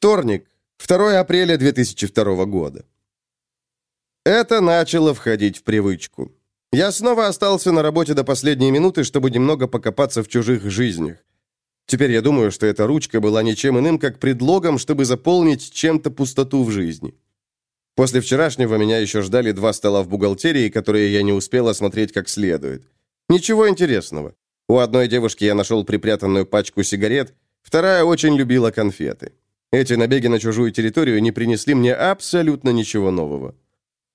Вторник, 2 апреля 2002 года. Это начало входить в привычку. Я снова остался на работе до последней минуты, чтобы немного покопаться в чужих жизнях. Теперь я думаю, что эта ручка была ничем иным, как предлогом, чтобы заполнить чем-то пустоту в жизни. После вчерашнего меня еще ждали два стола в бухгалтерии, которые я не успел осмотреть как следует. Ничего интересного. У одной девушки я нашел припрятанную пачку сигарет, вторая очень любила конфеты. Эти набеги на чужую территорию не принесли мне абсолютно ничего нового.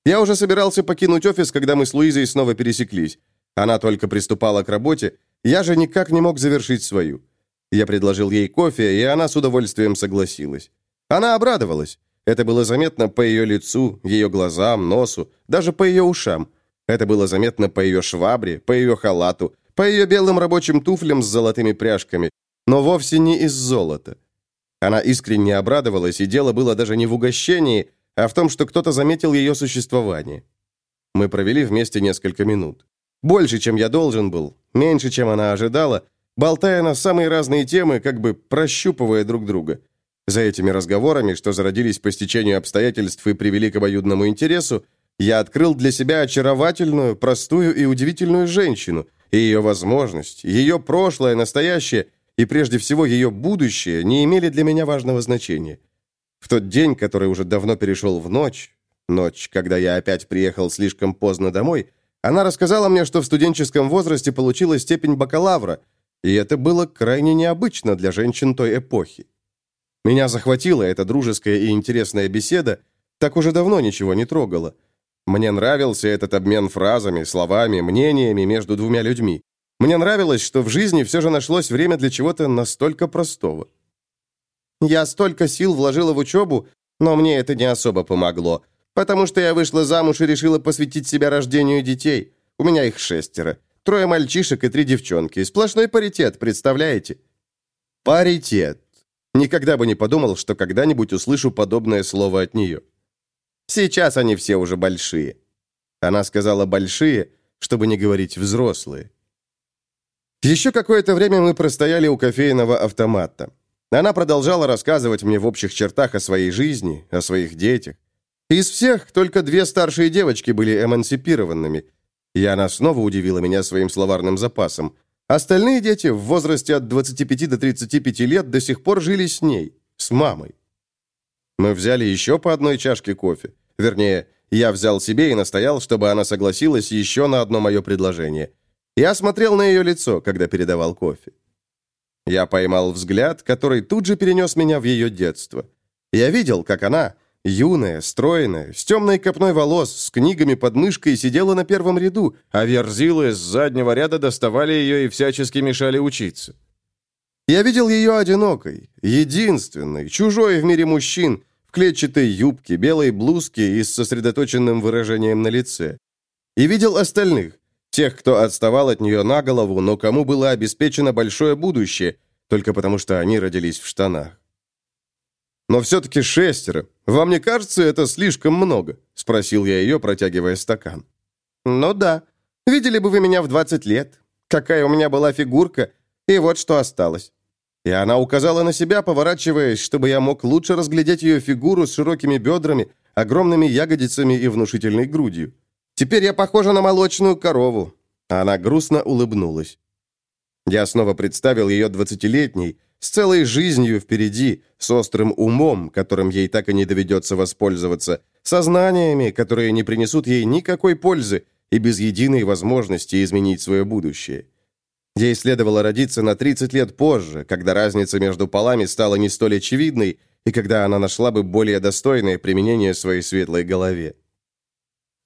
Я уже собирался покинуть офис, когда мы с Луизой снова пересеклись. Она только приступала к работе, я же никак не мог завершить свою. Я предложил ей кофе, и она с удовольствием согласилась. Она обрадовалась. Это было заметно по ее лицу, ее глазам, носу, даже по ее ушам. Это было заметно по ее швабре, по ее халату, по ее белым рабочим туфлям с золотыми пряжками, но вовсе не из золота. Она искренне обрадовалась, и дело было даже не в угощении, а в том, что кто-то заметил ее существование. Мы провели вместе несколько минут. Больше, чем я должен был, меньше, чем она ожидала, болтая на самые разные темы, как бы прощупывая друг друга. За этими разговорами, что зародились по стечению обстоятельств и привели к обоюдному интересу, я открыл для себя очаровательную, простую и удивительную женщину, и ее возможность, ее прошлое, настоящее и прежде всего ее будущее не имели для меня важного значения. В тот день, который уже давно перешел в ночь, ночь, когда я опять приехал слишком поздно домой, она рассказала мне, что в студенческом возрасте получила степень бакалавра, и это было крайне необычно для женщин той эпохи. Меня захватила эта дружеская и интересная беседа, так уже давно ничего не трогала. Мне нравился этот обмен фразами, словами, мнениями между двумя людьми. Мне нравилось, что в жизни все же нашлось время для чего-то настолько простого. Я столько сил вложила в учебу, но мне это не особо помогло, потому что я вышла замуж и решила посвятить себя рождению детей. У меня их шестеро. Трое мальчишек и три девчонки. Сплошной паритет, представляете? Паритет. Никогда бы не подумал, что когда-нибудь услышу подобное слово от нее. Сейчас они все уже большие. Она сказала «большие», чтобы не говорить «взрослые». Еще какое-то время мы простояли у кофейного автомата. Она продолжала рассказывать мне в общих чертах о своей жизни, о своих детях. Из всех только две старшие девочки были эмансипированными. И она снова удивила меня своим словарным запасом. Остальные дети в возрасте от 25 до 35 лет до сих пор жили с ней, с мамой. Мы взяли еще по одной чашке кофе. Вернее, я взял себе и настоял, чтобы она согласилась еще на одно мое предложение – я смотрел на ее лицо, когда передавал кофе. Я поймал взгляд, который тут же перенес меня в ее детство. Я видел, как она, юная, стройная, с темной копной волос, с книгами под мышкой, сидела на первом ряду, а верзилы с заднего ряда доставали ее и всячески мешали учиться. Я видел ее одинокой, единственной, чужой в мире мужчин, в клетчатой юбке, белой блузке и с сосредоточенным выражением на лице. И видел остальных, Тех, кто отставал от нее на голову, но кому было обеспечено большое будущее, только потому что они родились в штанах. «Но все-таки шестеро. Вам не кажется это слишком много?» – спросил я ее, протягивая стакан. «Ну да. Видели бы вы меня в 20 лет. Какая у меня была фигурка, и вот что осталось». И она указала на себя, поворачиваясь, чтобы я мог лучше разглядеть ее фигуру с широкими бедрами, огромными ягодицами и внушительной грудью. Теперь я похожа на молочную корову». Она грустно улыбнулась. Я снова представил ее двадцатилетней, с целой жизнью впереди, с острым умом, которым ей так и не доведется воспользоваться, со знаниями, которые не принесут ей никакой пользы и без единой возможности изменить свое будущее. Ей следовало родиться на 30 лет позже, когда разница между полами стала не столь очевидной и когда она нашла бы более достойное применение своей светлой голове.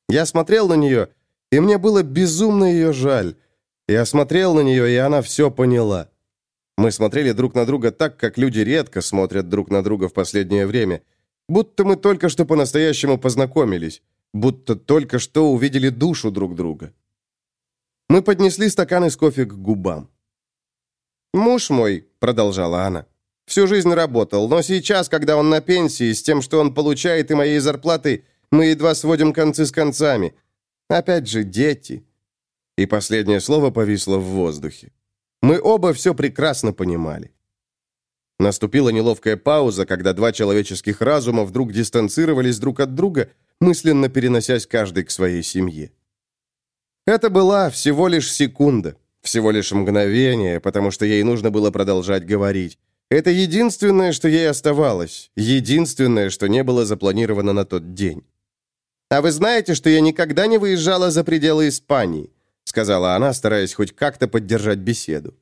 Я смотрел на нее, и мне было безумно ее жаль. Я смотрел на нее, и она все поняла. Мы смотрели друг на друга так, как люди редко смотрят друг на друга в последнее время. Будто мы только что по-настоящему познакомились. Будто только что увидели душу друг друга. Мы поднесли стаканы с кофе к губам. «Муж мой», — продолжала она, — «всю жизнь работал, но сейчас, когда он на пенсии, с тем, что он получает и моей зарплатой, мы едва сводим концы с концами. Опять же, дети». И последнее слово повисло в воздухе. Мы оба все прекрасно понимали. Наступила неловкая пауза, когда два человеческих разума вдруг дистанцировались друг от друга, мысленно переносясь каждый к своей семье. Это была всего лишь секунда, всего лишь мгновение, потому что ей нужно было продолжать говорить. Это единственное, что ей оставалось, единственное, что не было запланировано на тот день. «А вы знаете, что я никогда не выезжала за пределы Испании?» сказала она, стараясь хоть как-то поддержать беседу.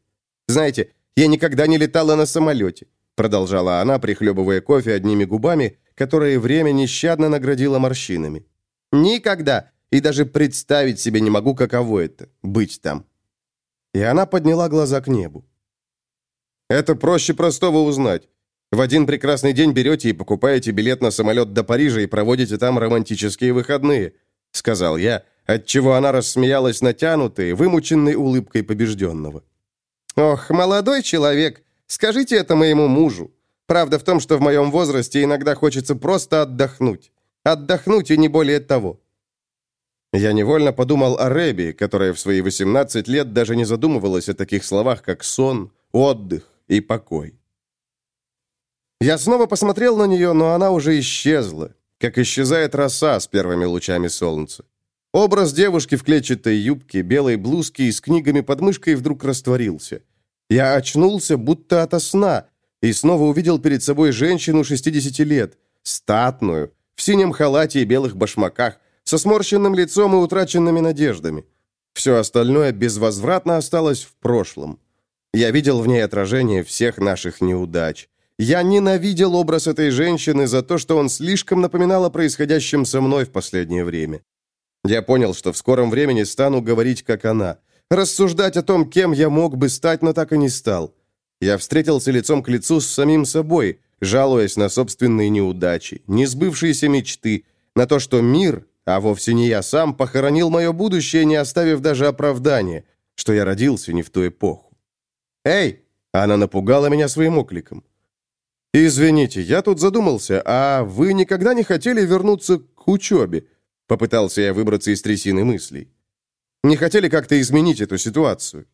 «Знаете, я никогда не летала на самолете», продолжала она, прихлебывая кофе одними губами, которые время нещадно наградило морщинами. «Никогда! И даже представить себе не могу, каково это — быть там». И она подняла глаза к небу. «Это проще простого узнать. В один прекрасный день берете и покупаете билет на самолет до Парижа и проводите там романтические выходные», — сказал я, отчего она рассмеялась натянутой, вымученной улыбкой побежденного. «Ох, молодой человек, скажите это моему мужу. Правда в том, что в моем возрасте иногда хочется просто отдохнуть. Отдохнуть и не более того». Я невольно подумал о Рэби, которая в свои 18 лет даже не задумывалась о таких словах, как сон, отдых и покой. Я снова посмотрел на нее, но она уже исчезла, как исчезает роса с первыми лучами солнца. Образ девушки в клетчатой юбке, белой блузке и с книгами под мышкой вдруг растворился. Я очнулся, будто ото сна, и снова увидел перед собой женщину 60 лет, статную, в синем халате и белых башмаках, со сморщенным лицом и утраченными надеждами. Все остальное безвозвратно осталось в прошлом. Я видел в ней отражение всех наших неудач. Я ненавидел образ этой женщины за то, что он слишком напоминал о происходящем со мной в последнее время. Я понял, что в скором времени стану говорить, как она. Рассуждать о том, кем я мог бы стать, но так и не стал. Я встретился лицом к лицу с самим собой, жалуясь на собственные неудачи, несбывшиеся мечты, на то, что мир, а вовсе не я сам, похоронил мое будущее, не оставив даже оправдания, что я родился не в ту эпоху. «Эй!» — она напугала меня своим окликом. «Извините, я тут задумался, а вы никогда не хотели вернуться к учебе?» Попытался я выбраться из трясины мыслей. «Не хотели как-то изменить эту ситуацию?»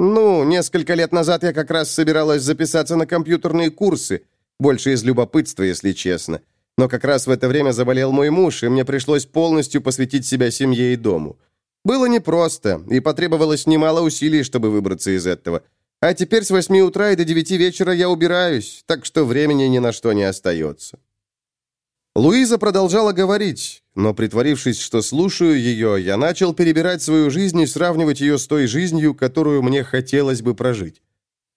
«Ну, несколько лет назад я как раз собиралась записаться на компьютерные курсы, больше из любопытства, если честно. Но как раз в это время заболел мой муж, и мне пришлось полностью посвятить себя семье и дому. Было непросто, и потребовалось немало усилий, чтобы выбраться из этого. А теперь с восьми утра и до девяти вечера я убираюсь, так что времени ни на что не остается». Луиза продолжала говорить, но, притворившись, что слушаю ее, я начал перебирать свою жизнь и сравнивать ее с той жизнью, которую мне хотелось бы прожить.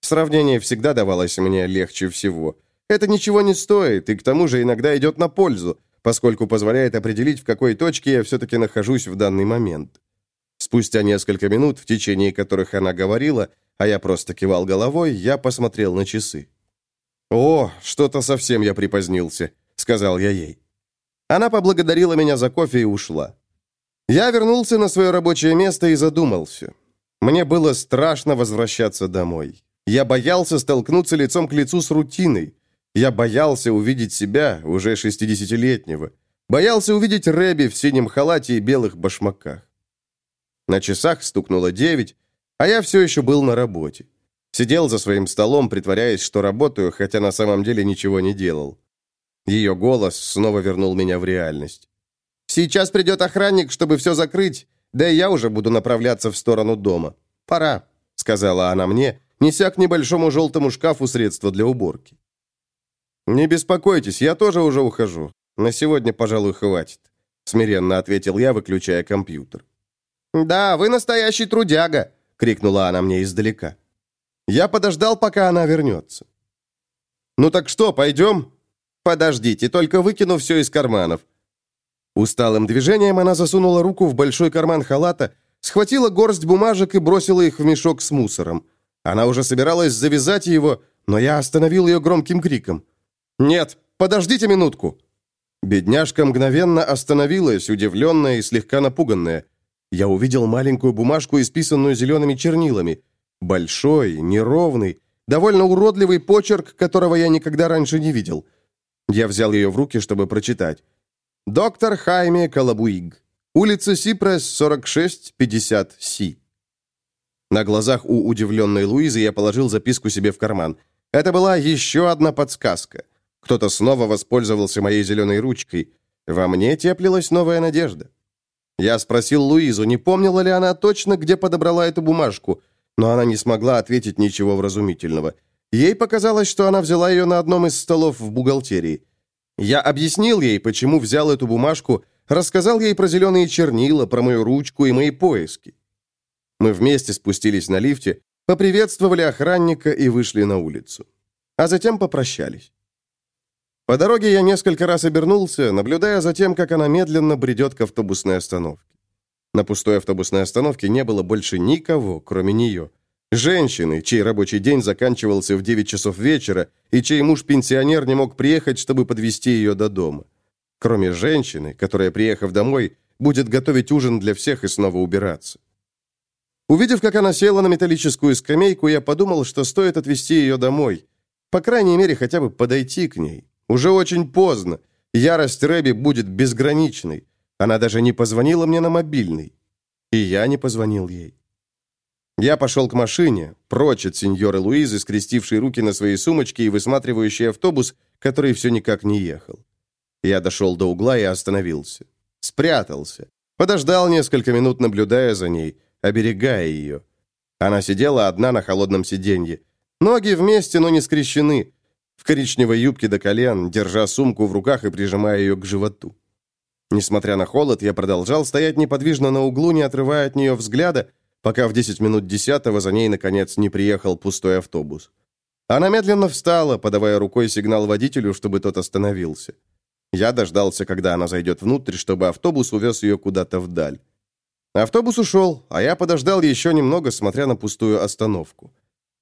Сравнение всегда давалось мне легче всего. Это ничего не стоит, и к тому же иногда идет на пользу, поскольку позволяет определить, в какой точке я все-таки нахожусь в данный момент. Спустя несколько минут, в течение которых она говорила, а я просто кивал головой, я посмотрел на часы. «О, что-то совсем я припозднился», — сказал я ей. Она поблагодарила меня за кофе и ушла. Я вернулся на свое рабочее место и задумался. Мне было страшно возвращаться домой. Я боялся столкнуться лицом к лицу с рутиной. Я боялся увидеть себя, уже шестидесятилетнего. Боялся увидеть Рэби в синем халате и белых башмаках. На часах стукнуло девять, а я все еще был на работе. Сидел за своим столом, притворяясь, что работаю, хотя на самом деле ничего не делал. Ее голос снова вернул меня в реальность. «Сейчас придет охранник, чтобы все закрыть, да и я уже буду направляться в сторону дома. Пора», — сказала она мне, неся к небольшому желтому шкафу средства для уборки. «Не беспокойтесь, я тоже уже ухожу. На сегодня, пожалуй, хватит», — смиренно ответил я, выключая компьютер. «Да, вы настоящий трудяга», — крикнула она мне издалека. Я подождал, пока она вернется. «Ну так что, пойдем?» «Подождите, только выкину все из карманов». Усталым движением она засунула руку в большой карман халата, схватила горсть бумажек и бросила их в мешок с мусором. Она уже собиралась завязать его, но я остановил ее громким криком. «Нет, подождите минутку!» Бедняжка мгновенно остановилась, удивленная и слегка напуганная. Я увидел маленькую бумажку, исписанную зелеными чернилами. Большой, неровный, довольно уродливый почерк, которого я никогда раньше не видел. Я взял ее в руки, чтобы прочитать. «Доктор Хайме Калабуиг. Улица Сипресс, 46-50 Си». На глазах у удивленной Луизы я положил записку себе в карман. Это была еще одна подсказка. Кто-то снова воспользовался моей зеленой ручкой. Во мне теплилась новая надежда. Я спросил Луизу, не помнила ли она точно, где подобрала эту бумажку, но она не смогла ответить ничего вразумительного. Ей показалось, что она взяла ее на одном из столов в бухгалтерии. Я объяснил ей, почему взял эту бумажку, рассказал ей про зеленые чернила, про мою ручку и мои поиски. Мы вместе спустились на лифте, поприветствовали охранника и вышли на улицу. А затем попрощались. По дороге я несколько раз обернулся, наблюдая за тем, как она медленно бредет к автобусной остановке. На пустой автобусной остановке не было больше никого, кроме нее. Женщины, чей рабочий день заканчивался в 9 часов вечера, и чей муж-пенсионер не мог приехать, чтобы подвезти ее до дома. Кроме женщины, которая, приехав домой, будет готовить ужин для всех и снова убираться. Увидев, как она села на металлическую скамейку, я подумал, что стоит отвезти ее домой. По крайней мере, хотя бы подойти к ней. Уже очень поздно. Ярость Рэби будет безграничной. Она даже не позвонила мне на мобильный. И я не позвонил ей. Я пошел к машине, прочь от сеньоры Луизы, скрестившей руки на своей сумочке и высматривающей автобус, который все никак не ехал. Я дошел до угла и остановился. Спрятался. Подождал несколько минут, наблюдая за ней, оберегая ее. Она сидела одна на холодном сиденье. Ноги вместе, но не скрещены в коричневой юбке до колен, держа сумку в руках и прижимая ее к животу. Несмотря на холод, я продолжал стоять неподвижно на углу, не отрывая от нее взгляда, пока в 10 минут десятого за ней, наконец, не приехал пустой автобус. Она медленно встала, подавая рукой сигнал водителю, чтобы тот остановился. Я дождался, когда она зайдет внутрь, чтобы автобус увез ее куда-то вдаль. Автобус ушел, а я подождал еще немного, смотря на пустую остановку.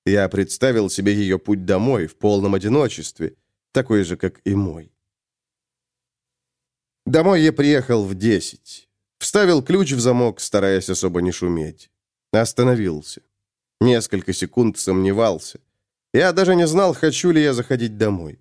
Я представил себе ее путь домой в полном одиночестве, такой же, как и мой. Домой я приехал в десять. Вставил ключ в замок, стараясь особо не шуметь. Остановился. Несколько секунд сомневался. Я даже не знал, хочу ли я заходить домой.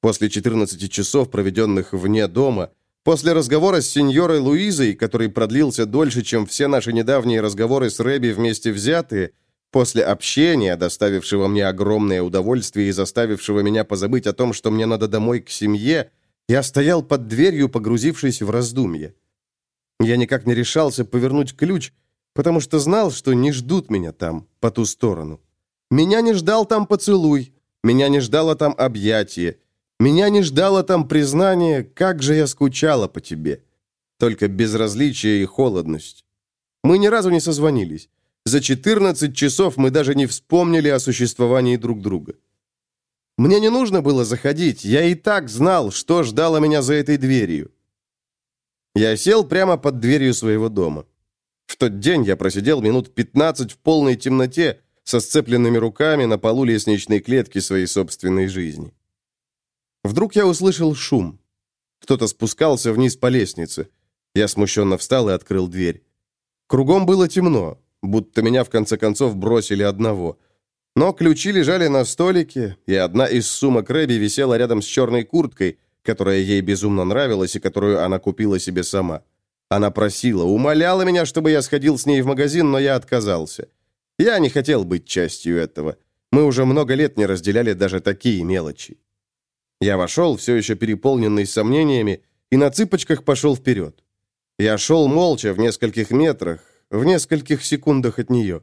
После 14 часов, проведенных вне дома, после разговора с сеньорой Луизой, который продлился дольше, чем все наши недавние разговоры с Рэби вместе взятые, После общения, доставившего мне огромное удовольствие и заставившего меня позабыть о том, что мне надо домой к семье, я стоял под дверью, погрузившись в раздумье. Я никак не решался повернуть ключ, потому что знал, что не ждут меня там, по ту сторону. Меня не ждал там поцелуй, меня не ждало там объятие, меня не ждало там признание, как же я скучала по тебе. Только безразличие и холодность. Мы ни разу не созвонились. За 14 часов мы даже не вспомнили о существовании друг друга. Мне не нужно было заходить, я и так знал, что ждало меня за этой дверью. Я сел прямо под дверью своего дома. В тот день я просидел минут 15 в полной темноте, со сцепленными руками на полу лестничной клетки своей собственной жизни. Вдруг я услышал шум. Кто-то спускался вниз по лестнице. Я смущенно встал и открыл дверь. Кругом было темно будто меня в конце концов бросили одного. Но ключи лежали на столике, и одна из сумок Рэби висела рядом с черной курткой, которая ей безумно нравилась и которую она купила себе сама. Она просила, умоляла меня, чтобы я сходил с ней в магазин, но я отказался. Я не хотел быть частью этого. Мы уже много лет не разделяли даже такие мелочи. Я вошел, все еще переполненный сомнениями, и на цыпочках пошел вперед. Я шел молча в нескольких метрах, в нескольких секундах от нее.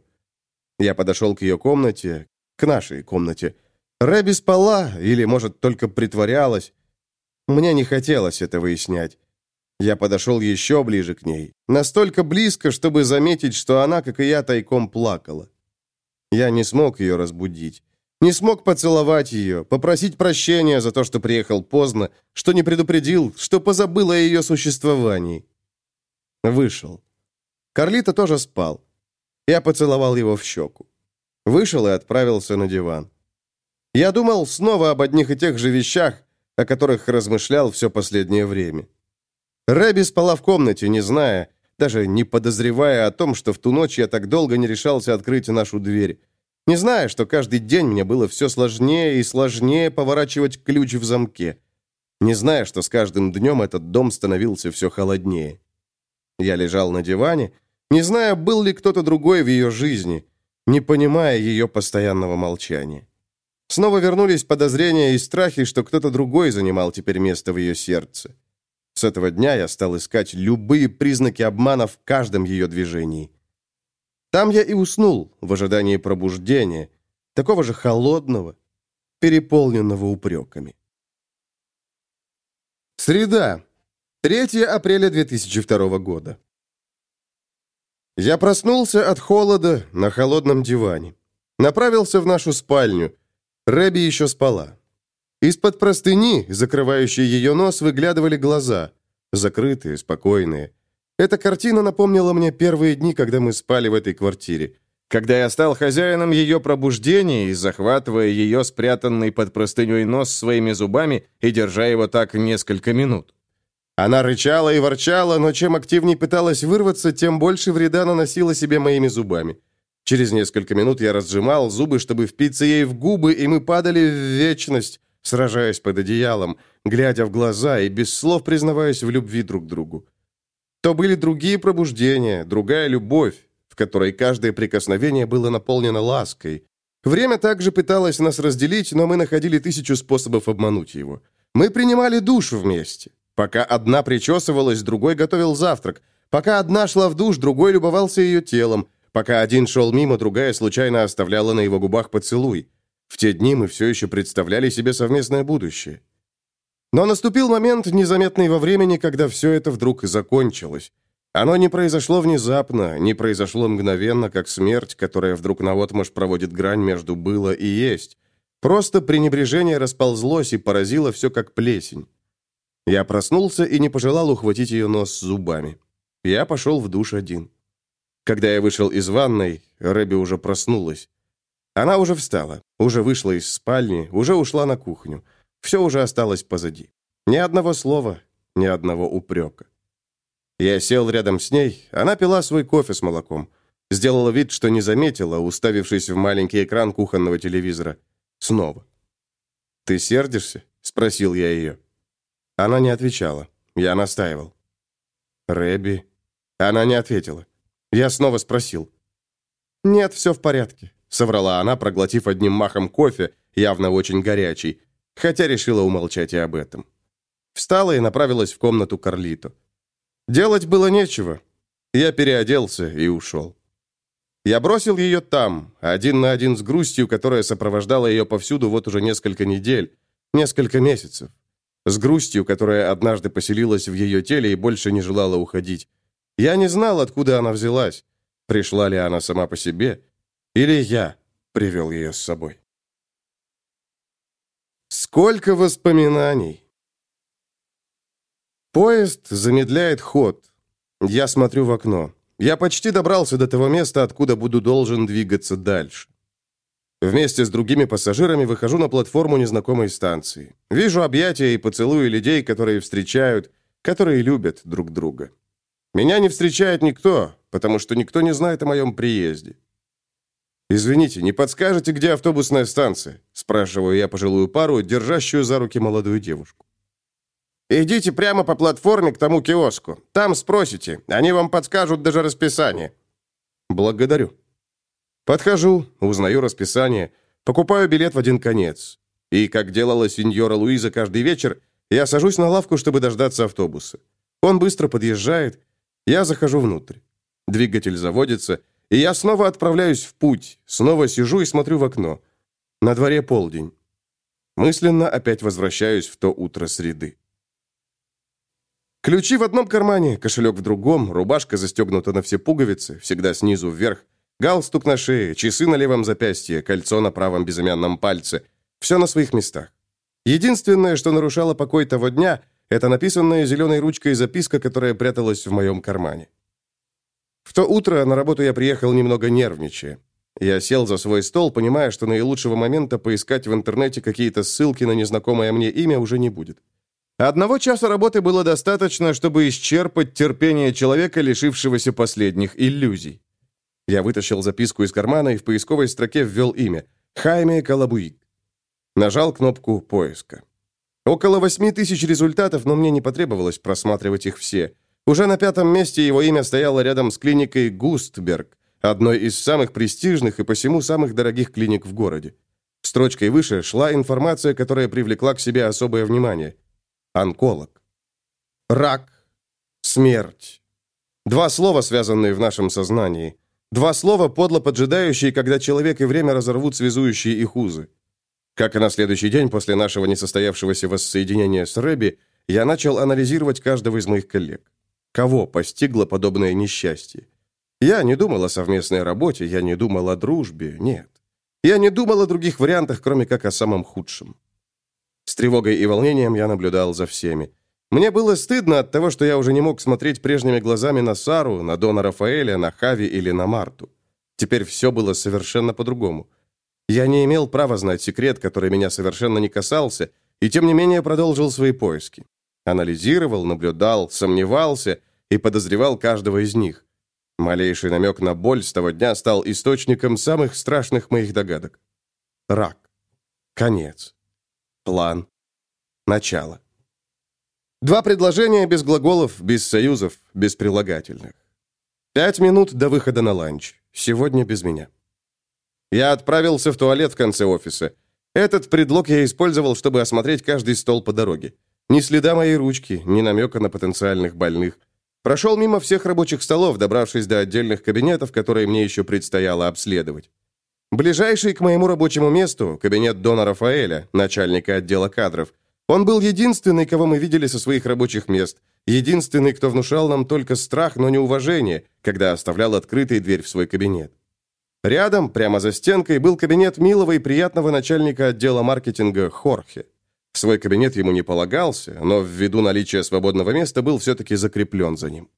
Я подошел к ее комнате, к нашей комнате. Рэби спала, или, может, только притворялась. Мне не хотелось это выяснять. Я подошел еще ближе к ней, настолько близко, чтобы заметить, что она, как и я, тайком плакала. Я не смог ее разбудить. Не смог поцеловать ее, попросить прощения за то, что приехал поздно, что не предупредил, что позабыл о ее существовании. Вышел. Карлито тоже спал. Я поцеловал его в щеку. Вышел и отправился на диван. Я думал снова об одних и тех же вещах, о которых размышлял все последнее время. Рэби спала в комнате, не зная, даже не подозревая о том, что в ту ночь я так долго не решался открыть нашу дверь. Не зная, что каждый день мне было все сложнее и сложнее поворачивать ключ в замке. Не зная, что с каждым днем этот дом становился все холоднее. Я лежал на диване не зная, был ли кто-то другой в ее жизни, не понимая ее постоянного молчания. Снова вернулись подозрения и страхи, что кто-то другой занимал теперь место в ее сердце. С этого дня я стал искать любые признаки обмана в каждом ее движении. Там я и уснул в ожидании пробуждения, такого же холодного, переполненного упреками. Среда. 3 апреля 2002 года. Я проснулся от холода на холодном диване. Направился в нашу спальню. Рэби еще спала. Из-под простыни, закрывающей ее нос, выглядывали глаза. Закрытые, спокойные. Эта картина напомнила мне первые дни, когда мы спали в этой квартире. Когда я стал хозяином ее пробуждения и захватывая ее спрятанный под простыней нос своими зубами и держа его так несколько минут. Она рычала и ворчала, но чем активнее пыталась вырваться, тем больше вреда наносила себе моими зубами. Через несколько минут я разжимал зубы, чтобы впиться ей в губы, и мы падали в вечность, сражаясь под одеялом, глядя в глаза и без слов признаваясь в любви друг к другу. То были другие пробуждения, другая любовь, в которой каждое прикосновение было наполнено лаской. Время также пыталось нас разделить, но мы находили тысячу способов обмануть его. Мы принимали душ вместе. Пока одна причесывалась, другой готовил завтрак. Пока одна шла в душ, другой любовался ее телом. Пока один шел мимо, другая случайно оставляла на его губах поцелуй. В те дни мы все еще представляли себе совместное будущее. Но наступил момент, незаметный во времени, когда все это вдруг закончилось. Оно не произошло внезапно, не произошло мгновенно, как смерть, которая вдруг наотмашь проводит грань между «было» и «есть». Просто пренебрежение расползлось и поразило все как плесень. Я проснулся и не пожелал ухватить ее нос зубами. Я пошел в душ один. Когда я вышел из ванной, Рэби уже проснулась. Она уже встала, уже вышла из спальни, уже ушла на кухню. Все уже осталось позади. Ни одного слова, ни одного упрека. Я сел рядом с ней, она пила свой кофе с молоком. Сделала вид, что не заметила, уставившись в маленький экран кухонного телевизора. Снова. «Ты сердишься?» — спросил я ее. Она не отвечала. Я настаивал. «Рэби?» Она не ответила. Я снова спросил. «Нет, все в порядке соврала она, проглотив одним махом кофе, явно очень горячий, хотя решила умолчать и об этом. Встала и направилась в комнату Карлито. Делать было нечего. Я переоделся и ушел. Я бросил ее там, один на один с грустью, которая сопровождала ее повсюду вот уже несколько недель, несколько месяцев. С грустью, которая однажды поселилась в ее теле и больше не желала уходить. Я не знал, откуда она взялась. Пришла ли она сама по себе, или я привел ее с собой? Сколько воспоминаний! Поезд замедляет ход. Я смотрю в окно. Я почти добрался до того места, откуда буду должен двигаться дальше. Вместе с другими пассажирами выхожу на платформу незнакомой станции. Вижу объятия и поцелуи людей, которые встречают, которые любят друг друга. Меня не встречает никто, потому что никто не знает о моем приезде. «Извините, не подскажете, где автобусная станция?» спрашиваю я пожилую пару, держащую за руки молодую девушку. «Идите прямо по платформе к тому киоску. Там спросите. Они вам подскажут даже расписание». «Благодарю». Подхожу, узнаю расписание, покупаю билет в один конец. И, как делала сеньора Луиза каждый вечер, я сажусь на лавку, чтобы дождаться автобуса. Он быстро подъезжает, я захожу внутрь. Двигатель заводится, и я снова отправляюсь в путь, снова сижу и смотрю в окно. На дворе полдень. Мысленно опять возвращаюсь в то утро среды. Ключи в одном кармане, кошелек в другом, рубашка застегнута на все пуговицы, всегда снизу вверх, галстук на шее, часы на левом запястье, кольцо на правом безымянном пальце. Все на своих местах. Единственное, что нарушало покой того дня, это написанная зеленой ручкой записка, которая пряталась в моем кармане. В то утро на работу я приехал немного нервничая. Я сел за свой стол, понимая, что наилучшего момента поискать в интернете какие-то ссылки на незнакомое мне имя уже не будет. Одного часа работы было достаточно, чтобы исчерпать терпение человека, лишившегося последних иллюзий. Я вытащил записку из кармана и в поисковой строке ввел имя – Хайме Калабуик. Нажал кнопку поиска. Около восьми тысяч результатов, но мне не потребовалось просматривать их все – уже на пятом месте его имя стояло рядом с клиникой Густберг, одной из самых престижных и посему самых дорогих клиник в городе. Строчкой выше шла информация, которая привлекла к себе особое внимание. Онколог. Рак. Смерть. Два слова, связанные в нашем сознании. Два слова, подло поджидающие, когда человек и время разорвут связующие их узы. Как и на следующий день после нашего несостоявшегося воссоединения с Рэби, я начал анализировать каждого из моих коллег. Кого постигло подобное несчастье? Я не думал о совместной работе, я не думал о дружбе, нет. Я не думал о других вариантах, кроме как о самом худшем. С тревогой и волнением я наблюдал за всеми. Мне было стыдно от того, что я уже не мог смотреть прежними глазами на Сару, на Дона Рафаэля, на Хави или на Марту. Теперь все было совершенно по-другому. Я не имел права знать секрет, который меня совершенно не касался, и тем не менее продолжил свои поиски. Анализировал, наблюдал, сомневался и подозревал каждого из них. Малейший намек на боль с того дня стал источником самых страшных моих догадок. Рак. Конец. План. Начало. Два предложения без глаголов, без союзов, без прилагательных. Пять минут до выхода на ланч. Сегодня без меня. Я отправился в туалет в конце офиса. Этот предлог я использовал, чтобы осмотреть каждый стол по дороге. Ни следа моей ручки, ни намека на потенциальных больных. Прошел мимо всех рабочих столов, добравшись до отдельных кабинетов, которые мне еще предстояло обследовать. Ближайший к моему рабочему месту – кабинет Дона Рафаэля, начальника отдела кадров. Он был единственный, кого мы видели со своих рабочих мест, единственный, кто внушал нам только страх, но не уважение, когда оставлял открытой дверь в свой кабинет. Рядом, прямо за стенкой, был кабинет милого и приятного начальника отдела маркетинга Хорхе. Свой кабинет ему не полагался, но ввиду наличия свободного места был все-таки закреплен за ним.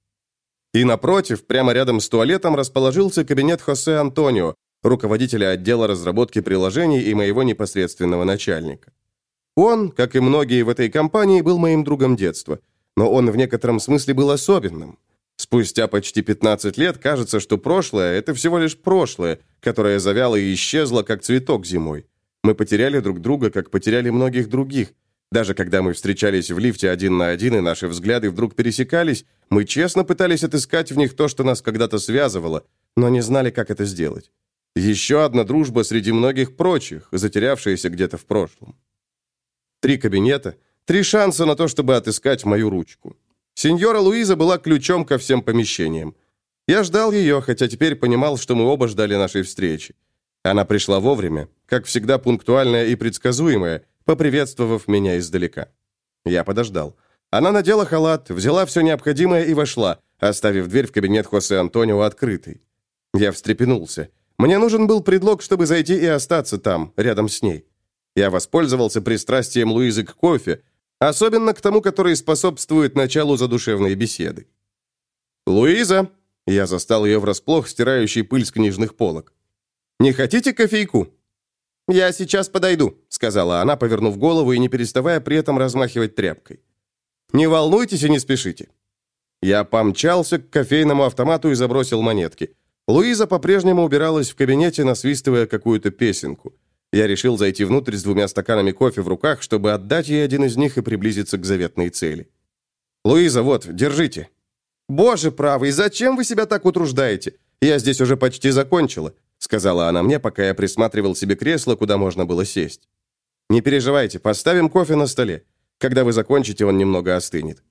И напротив, прямо рядом с туалетом, расположился кабинет Хосе Антонио, руководителя отдела разработки приложений и моего непосредственного начальника. Он, как и многие в этой компании, был моим другом детства, но он в некотором смысле был особенным. Спустя почти 15 лет кажется, что прошлое – это всего лишь прошлое, которое завяло и исчезло, как цветок зимой. Мы потеряли друг друга, как потеряли многих других. Даже когда мы встречались в лифте один на один, и наши взгляды вдруг пересекались, мы честно пытались отыскать в них то, что нас когда-то связывало, но не знали, как это сделать. Еще одна дружба среди многих прочих, затерявшаяся где-то в прошлом. Три кабинета, три шанса на то, чтобы отыскать мою ручку. Сеньора Луиза была ключом ко всем помещениям. Я ждал ее, хотя теперь понимал, что мы оба ждали нашей встречи. Она пришла вовремя, как всегда пунктуальная и предсказуемая, поприветствовав меня издалека. Я подождал. Она надела халат, взяла все необходимое и вошла, оставив дверь в кабинет Хосе Антонио открытой. Я встрепенулся. Мне нужен был предлог, чтобы зайти и остаться там, рядом с ней. Я воспользовался пристрастием Луизы к кофе, особенно к тому, который способствует началу задушевной беседы. «Луиза!» Я застал ее врасплох, стирающий пыль с книжных полок. Не хотите кофейку?» «Я сейчас подойду», — сказала она, повернув голову и не переставая при этом размахивать тряпкой. «Не волнуйтесь и не спешите». Я помчался к кофейному автомату и забросил монетки. Луиза по-прежнему убиралась в кабинете, насвистывая какую-то песенку. Я решил зайти внутрь с двумя стаканами кофе в руках, чтобы отдать ей один из них и приблизиться к заветной цели. «Луиза, вот, держите». «Боже правый, зачем вы себя так утруждаете? Я здесь уже почти закончила сказала она мне, пока я присматривал себе кресло, куда можно было сесть. «Не переживайте, поставим кофе на столе. Когда вы закончите, он немного остынет».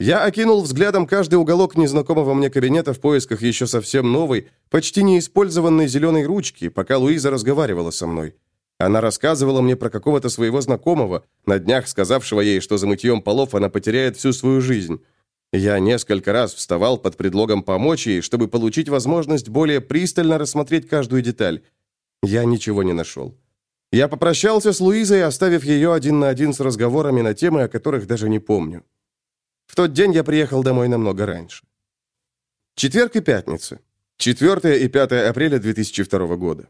Я окинул взглядом каждый уголок незнакомого мне кабинета в поисках еще совсем новой, почти неиспользованной зеленой ручки, пока Луиза разговаривала со мной. Она рассказывала мне про какого-то своего знакомого, на днях сказавшего ей, что за мытьем полов она потеряет всю свою жизнь. Я несколько раз вставал под предлогом помочь ей, чтобы получить возможность более пристально рассмотреть каждую деталь. Я ничего не нашел. Я попрощался с Луизой, оставив ее один на один с разговорами на темы, о которых даже не помню. В тот день я приехал домой намного раньше. Четверг и пятница. 4 и 5 апреля 2002 года.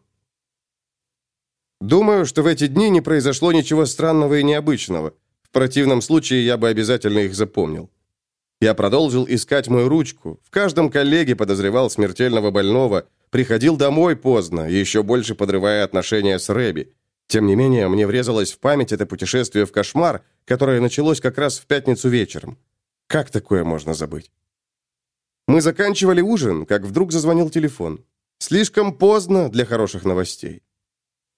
Думаю, что в эти дни не произошло ничего странного и необычного. В противном случае я бы обязательно их запомнил. Я продолжил искать мою ручку. В каждом коллеге подозревал смертельного больного. Приходил домой поздно, еще больше подрывая отношения с Рэби. Тем не менее, мне врезалось в память это путешествие в кошмар, которое началось как раз в пятницу вечером. Как такое можно забыть? Мы заканчивали ужин, как вдруг зазвонил телефон. Слишком поздно для хороших новостей.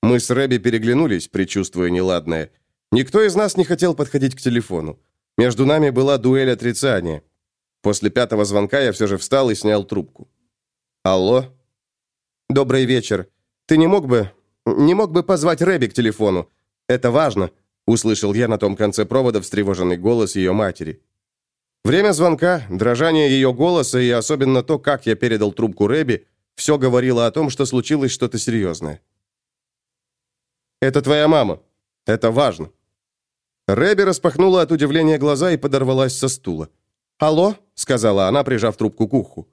Мы с Рэби переглянулись, предчувствуя неладное. Никто из нас не хотел подходить к телефону. Между нами была дуэль отрицания. После пятого звонка я все же встал и снял трубку. «Алло?» «Добрый вечер. Ты не мог бы... не мог бы позвать Рэби к телефону? Это важно», — услышал я на том конце провода встревоженный голос ее матери. Время звонка, дрожание ее голоса и особенно то, как я передал трубку Рэби, все говорило о том, что случилось что-то серьезное. «Это твоя мама. Это важно». Рэби распахнула от удивления глаза и подорвалась со стула. «Алло?» — сказала она, прижав трубку к уху.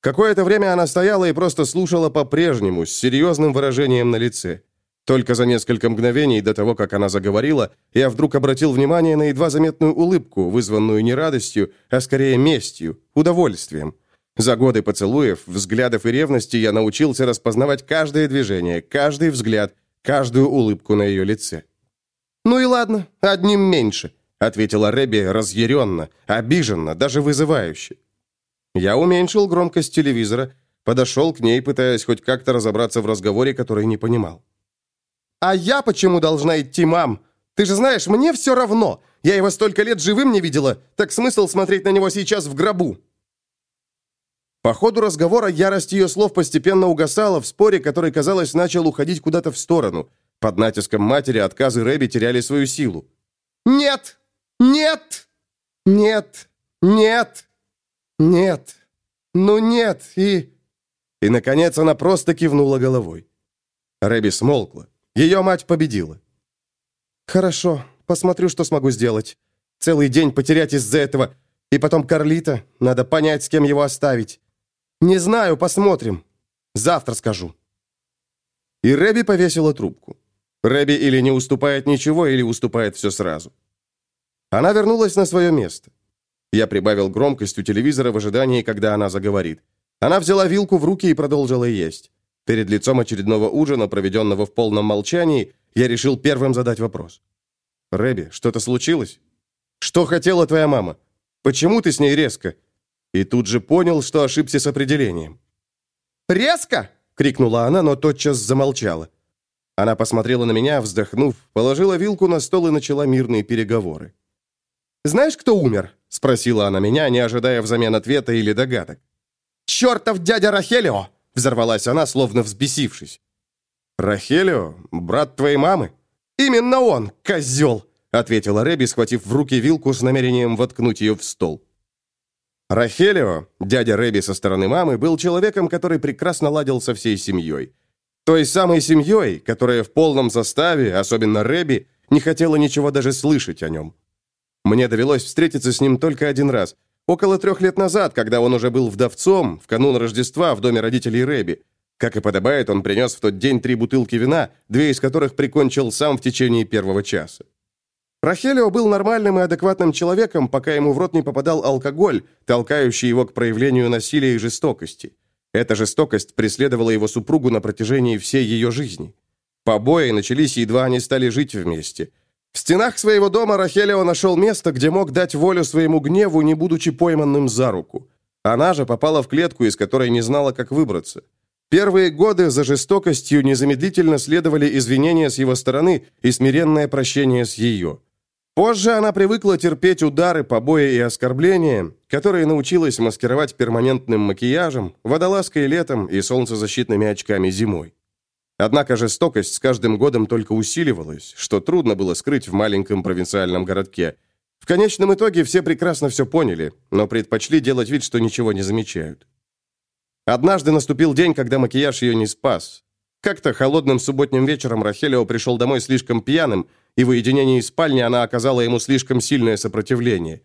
Какое-то время она стояла и просто слушала по-прежнему, с серьезным выражением на лице. Только за несколько мгновений до того, как она заговорила, я вдруг обратил внимание на едва заметную улыбку, вызванную не радостью, а скорее местью, удовольствием. За годы поцелуев, взглядов и ревности я научился распознавать каждое движение, каждый взгляд, каждую улыбку на ее лице. «Ну и ладно, одним меньше», — ответила Рэби разъяренно, обиженно, даже вызывающе. Я уменьшил громкость телевизора, подошел к ней, пытаясь хоть как-то разобраться в разговоре, который не понимал. «А я почему должна идти, мам? Ты же знаешь, мне все равно. Я его столько лет живым не видела, так смысл смотреть на него сейчас в гробу?» По ходу разговора ярость ее слов постепенно угасала в споре, который, казалось, начал уходить куда-то в сторону. Под натиском матери отказы Рэби теряли свою силу. «Нет! Нет! Нет! Нет!» «Нет! Ну нет! И...» И, наконец, она просто кивнула головой. Рэби смолкла. Ее мать победила. «Хорошо, посмотрю, что смогу сделать. Целый день потерять из-за этого. И потом Карлита. Надо понять, с кем его оставить. Не знаю, посмотрим. Завтра скажу». И Рэби повесила трубку. Рэби или не уступает ничего, или уступает все сразу. Она вернулась на свое место. Я прибавил громкость у телевизора в ожидании, когда она заговорит. Она взяла вилку в руки и продолжила есть. Перед лицом очередного ужина, проведенного в полном молчании, я решил первым задать вопрос. «Рэби, что-то случилось? Что хотела твоя мама? Почему ты с ней резко?» И тут же понял, что ошибся с определением. «Резко?» — крикнула она, но тотчас замолчала. Она посмотрела на меня, вздохнув, положила вилку на стол и начала мирные переговоры. «Знаешь, кто умер?» — спросила она меня, не ожидая взамен ответа или догадок. «Чертов дядя Рахелио!» — взорвалась она, словно взбесившись. «Рахелио? Брат твоей мамы?» «Именно он, козел!» — ответила Рэби, схватив в руки вилку с намерением воткнуть ее в стол. Рахелио, дядя Рэби со стороны мамы, был человеком, который прекрасно ладил со всей семьей. Той самой семьей, которая в полном составе, особенно Рэби, не хотела ничего даже слышать о нем. Мне довелось встретиться с ним только один раз. Около трех лет назад, когда он уже был вдовцом, в канун Рождества в доме родителей Рэби. Как и подобает, он принес в тот день три бутылки вина, две из которых прикончил сам в течение первого часа. Рахелио был нормальным и адекватным человеком, пока ему в рот не попадал алкоголь, толкающий его к проявлению насилия и жестокости. Эта жестокость преследовала его супругу на протяжении всей ее жизни. Побои начались, едва они стали жить вместе. В стенах своего дома Рахелио нашел место, где мог дать волю своему гневу, не будучи пойманным за руку. Она же попала в клетку, из которой не знала, как выбраться. Первые годы за жестокостью незамедлительно следовали извинения с его стороны и смиренное прощение с ее. Позже она привыкла терпеть удары, побои и оскорбления, которые научилась маскировать перманентным макияжем, водолазкой летом и солнцезащитными очками зимой. Однако жестокость с каждым годом только усиливалась, что трудно было скрыть в маленьком провинциальном городке. В конечном итоге все прекрасно все поняли, но предпочли делать вид, что ничего не замечают. Однажды наступил день, когда макияж ее не спас. Как-то холодным субботним вечером Рахелио пришел домой слишком пьяным, и в уединении спальни она оказала ему слишком сильное сопротивление.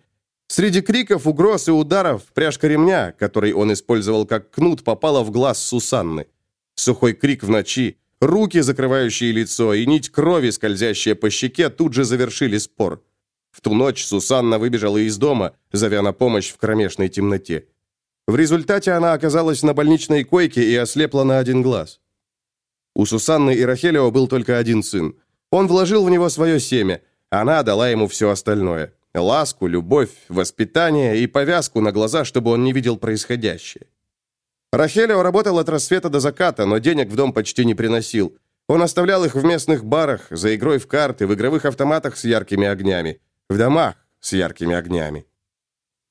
Среди криков, угроз и ударов пряжка ремня, который он использовал как кнут, попала в глаз Сусанны. Сухой крик в ночи, Руки, закрывающие лицо, и нить крови, скользящая по щеке, тут же завершили спор. В ту ночь Сусанна выбежала из дома, зовя на помощь в кромешной темноте. В результате она оказалась на больничной койке и ослепла на один глаз. У Сусанны и Рахелио был только один сын. Он вложил в него свое семя, она дала ему все остальное. Ласку, любовь, воспитание и повязку на глаза, чтобы он не видел происходящее. Рахелио работал от рассвета до заката, но денег в дом почти не приносил. Он оставлял их в местных барах, за игрой в карты, в игровых автоматах с яркими огнями, в домах с яркими огнями.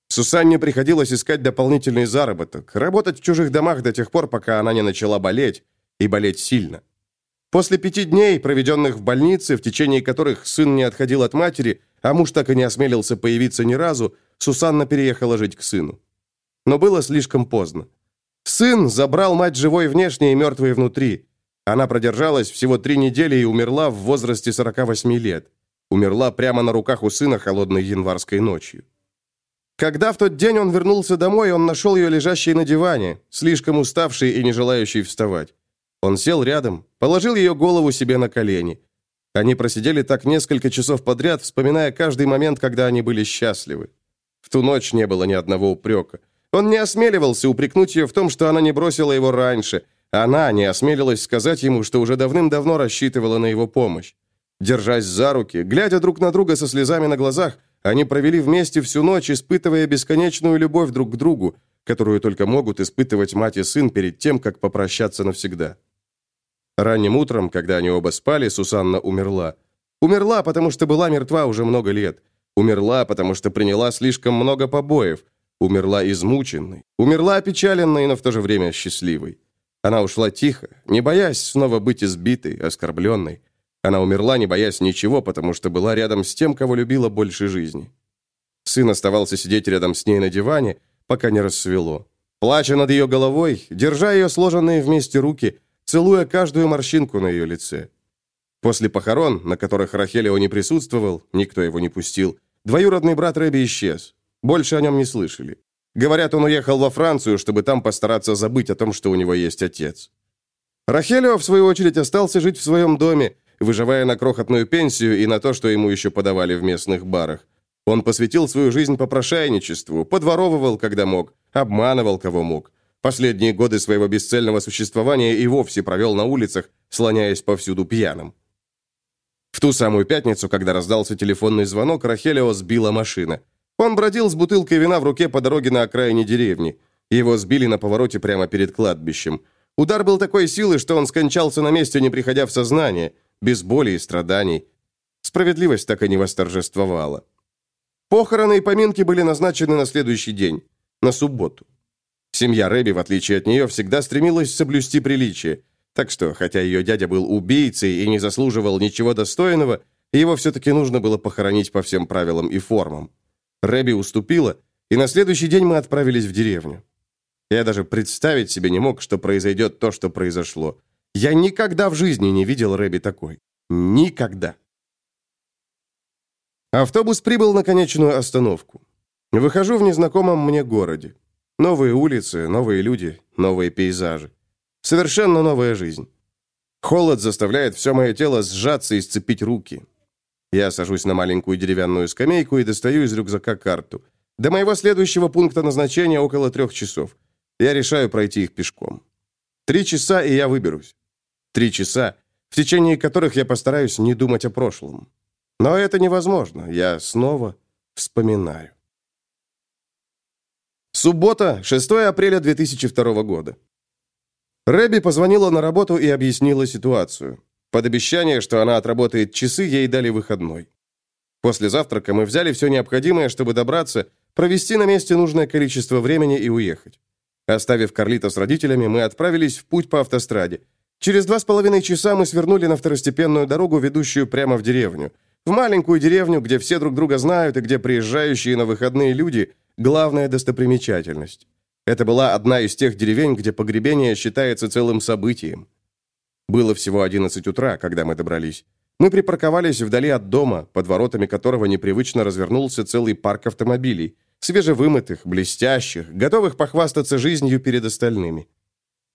Сусанне приходилось искать дополнительный заработок, работать в чужих домах до тех пор, пока она не начала болеть, и болеть сильно. После пяти дней, проведенных в больнице, в течение которых сын не отходил от матери, а муж так и не осмелился появиться ни разу, Сусанна переехала жить к сыну. Но было слишком поздно. Сын забрал мать живой внешне и мертвой внутри. Она продержалась всего три недели и умерла в возрасте 48 лет. Умерла прямо на руках у сына холодной январской ночью. Когда в тот день он вернулся домой, он нашел ее лежащей на диване, слишком уставшей и не желающей вставать. Он сел рядом, положил ее голову себе на колени. Они просидели так несколько часов подряд, вспоминая каждый момент, когда они были счастливы. В ту ночь не было ни одного упрека. Он не осмеливался упрекнуть ее в том, что она не бросила его раньше. Она не осмелилась сказать ему, что уже давным-давно рассчитывала на его помощь. Держась за руки, глядя друг на друга со слезами на глазах, они провели вместе всю ночь, испытывая бесконечную любовь друг к другу, которую только могут испытывать мать и сын перед тем, как попрощаться навсегда. Ранним утром, когда они оба спали, Сусанна умерла. Умерла, потому что была мертва уже много лет. Умерла, потому что приняла слишком много побоев. Умерла измученной, умерла опечаленной, но в то же время счастливой. Она ушла тихо, не боясь снова быть избитой, оскорбленной. Она умерла, не боясь ничего, потому что была рядом с тем, кого любила больше жизни. Сын оставался сидеть рядом с ней на диване, пока не рассвело. Плача над ее головой, держа ее сложенные вместе руки, целуя каждую морщинку на ее лице. После похорон, на которых Рахелио не присутствовал, никто его не пустил, двоюродный брат Рэби исчез. Больше о нем не слышали. Говорят, он уехал во Францию, чтобы там постараться забыть о том, что у него есть отец. Рахелио, в свою очередь, остался жить в своем доме, выживая на крохотную пенсию и на то, что ему еще подавали в местных барах. Он посвятил свою жизнь попрошайничеству, подворовывал, когда мог, обманывал, кого мог. Последние годы своего бесцельного существования и вовсе провел на улицах, слоняясь повсюду пьяным. В ту самую пятницу, когда раздался телефонный звонок, Рахелио сбила машина – он бродил с бутылкой вина в руке по дороге на окраине деревни. Его сбили на повороте прямо перед кладбищем. Удар был такой силы, что он скончался на месте, не приходя в сознание, без боли и страданий. Справедливость так и не восторжествовала. Похороны и поминки были назначены на следующий день, на субботу. Семья Рэби, в отличие от нее, всегда стремилась соблюсти приличие, так что, хотя ее дядя был убийцей и не заслуживал ничего достойного, его все-таки нужно было похоронить по всем правилам и формам. Рэби уступила, и на следующий день мы отправились в деревню. Я даже представить себе не мог, что произойдет то, что произошло. Я никогда в жизни не видел Рэби такой. Никогда. Автобус прибыл на конечную остановку. Выхожу в незнакомом мне городе. Новые улицы, новые люди, новые пейзажи. Совершенно новая жизнь. Холод заставляет все мое тело сжаться и сцепить руки. Я сажусь на маленькую деревянную скамейку и достаю из рюкзака карту. До моего следующего пункта назначения около трех часов. Я решаю пройти их пешком. Три часа, и я выберусь. Три часа, в течение которых я постараюсь не думать о прошлом. Но это невозможно. Я снова вспоминаю. Суббота, 6 апреля 2002 года. Рэби позвонила на работу и объяснила ситуацию. Под обещание, что она отработает часы, ей дали выходной. После завтрака мы взяли все необходимое, чтобы добраться, провести на месте нужное количество времени и уехать. Оставив Карлита с родителями, мы отправились в путь по автостраде. Через два с половиной часа мы свернули на второстепенную дорогу, ведущую прямо в деревню. В маленькую деревню, где все друг друга знают и где приезжающие на выходные люди – главная достопримечательность. Это была одна из тех деревень, где погребение считается целым событием. Было всего 11 утра, когда мы добрались. Мы припарковались вдали от дома, под воротами которого непривычно развернулся целый парк автомобилей, свежевымытых, блестящих, готовых похвастаться жизнью перед остальными.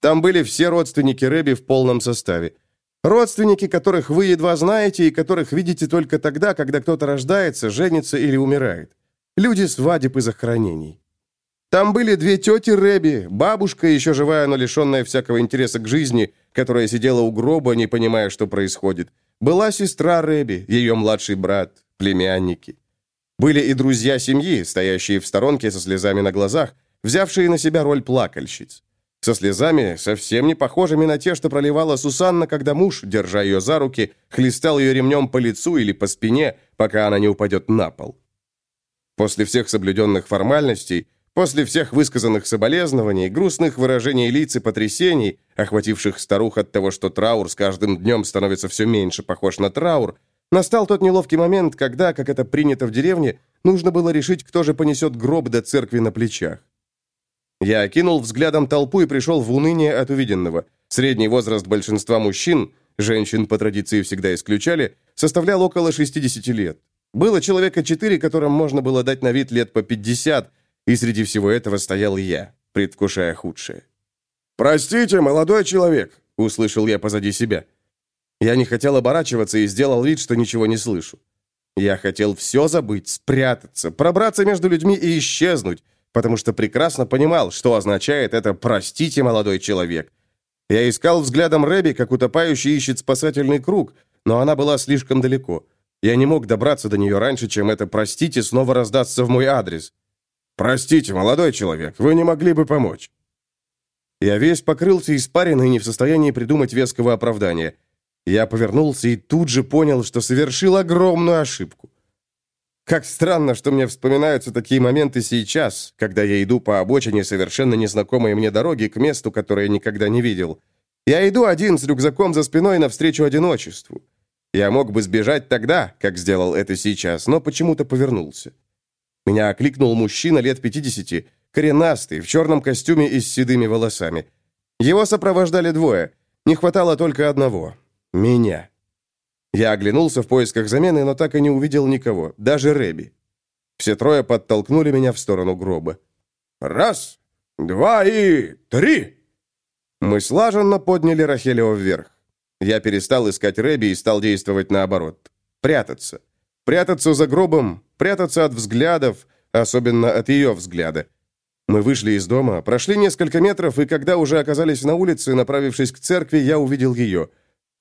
Там были все родственники Рэби в полном составе. Родственники, которых вы едва знаете и которых видите только тогда, когда кто-то рождается, женится или умирает. Люди свадеб и захоронений. Там были две тети Рэби, бабушка, еще живая, но лишенная всякого интереса к жизни, которая сидела у гроба, не понимая, что происходит. Была сестра Рэби, ее младший брат, племянники. Были и друзья семьи, стоящие в сторонке со слезами на глазах, взявшие на себя роль плакальщиц. со слезами, совсем не похожими на те, что проливала Сусанна, когда муж, держа ее за руки, хлестал ее ремнем по лицу или по спине, пока она не упадет на пол. После всех соблюденных формальностей, после всех высказанных соболезнований, грустных выражений лиц и потрясений, охвативших старух от того, что траур с каждым днем становится все меньше похож на траур, настал тот неловкий момент, когда, как это принято в деревне, нужно было решить, кто же понесет гроб до церкви на плечах. Я окинул взглядом толпу и пришел в уныние от увиденного. Средний возраст большинства мужчин, женщин по традиции всегда исключали, составлял около 60 лет. Было человека четыре, которым можно было дать на вид лет по 50, и среди всего этого стоял я, предвкушая худшее. «Простите, молодой человек», — услышал я позади себя. Я не хотел оборачиваться и сделал вид, что ничего не слышу. Я хотел все забыть, спрятаться, пробраться между людьми и исчезнуть, потому что прекрасно понимал, что означает это «простите, молодой человек». Я искал взглядом Рэби, как утопающий ищет спасательный круг, но она была слишком далеко. Я не мог добраться до нее раньше, чем это «простите» снова раздастся в мой адрес. «Простите, молодой человек, вы не могли бы помочь?» Я весь покрылся испариной не в состоянии придумать веского оправдания. Я повернулся и тут же понял, что совершил огромную ошибку. Как странно, что мне вспоминаются такие моменты сейчас, когда я иду по обочине совершенно незнакомой мне дороги к месту, которое никогда не видел. Я иду один с рюкзаком за спиной навстречу одиночеству. Я мог бы сбежать тогда, как сделал это сейчас, но почему-то повернулся. Меня окликнул мужчина лет 50, коренастый, в черном костюме и с седыми волосами. Его сопровождали двое. Не хватало только одного — меня. Я оглянулся в поисках замены, но так и не увидел никого, даже Рэби. Все трое подтолкнули меня в сторону гроба. «Раз, два и три!» Мы слаженно подняли Рахелева вверх. Я перестал искать Рэби и стал действовать наоборот. Прятаться. Прятаться за гробом, прятаться от взглядов, особенно от ее взгляда. Мы вышли из дома, прошли несколько метров, и когда уже оказались на улице, направившись к церкви, я увидел ее.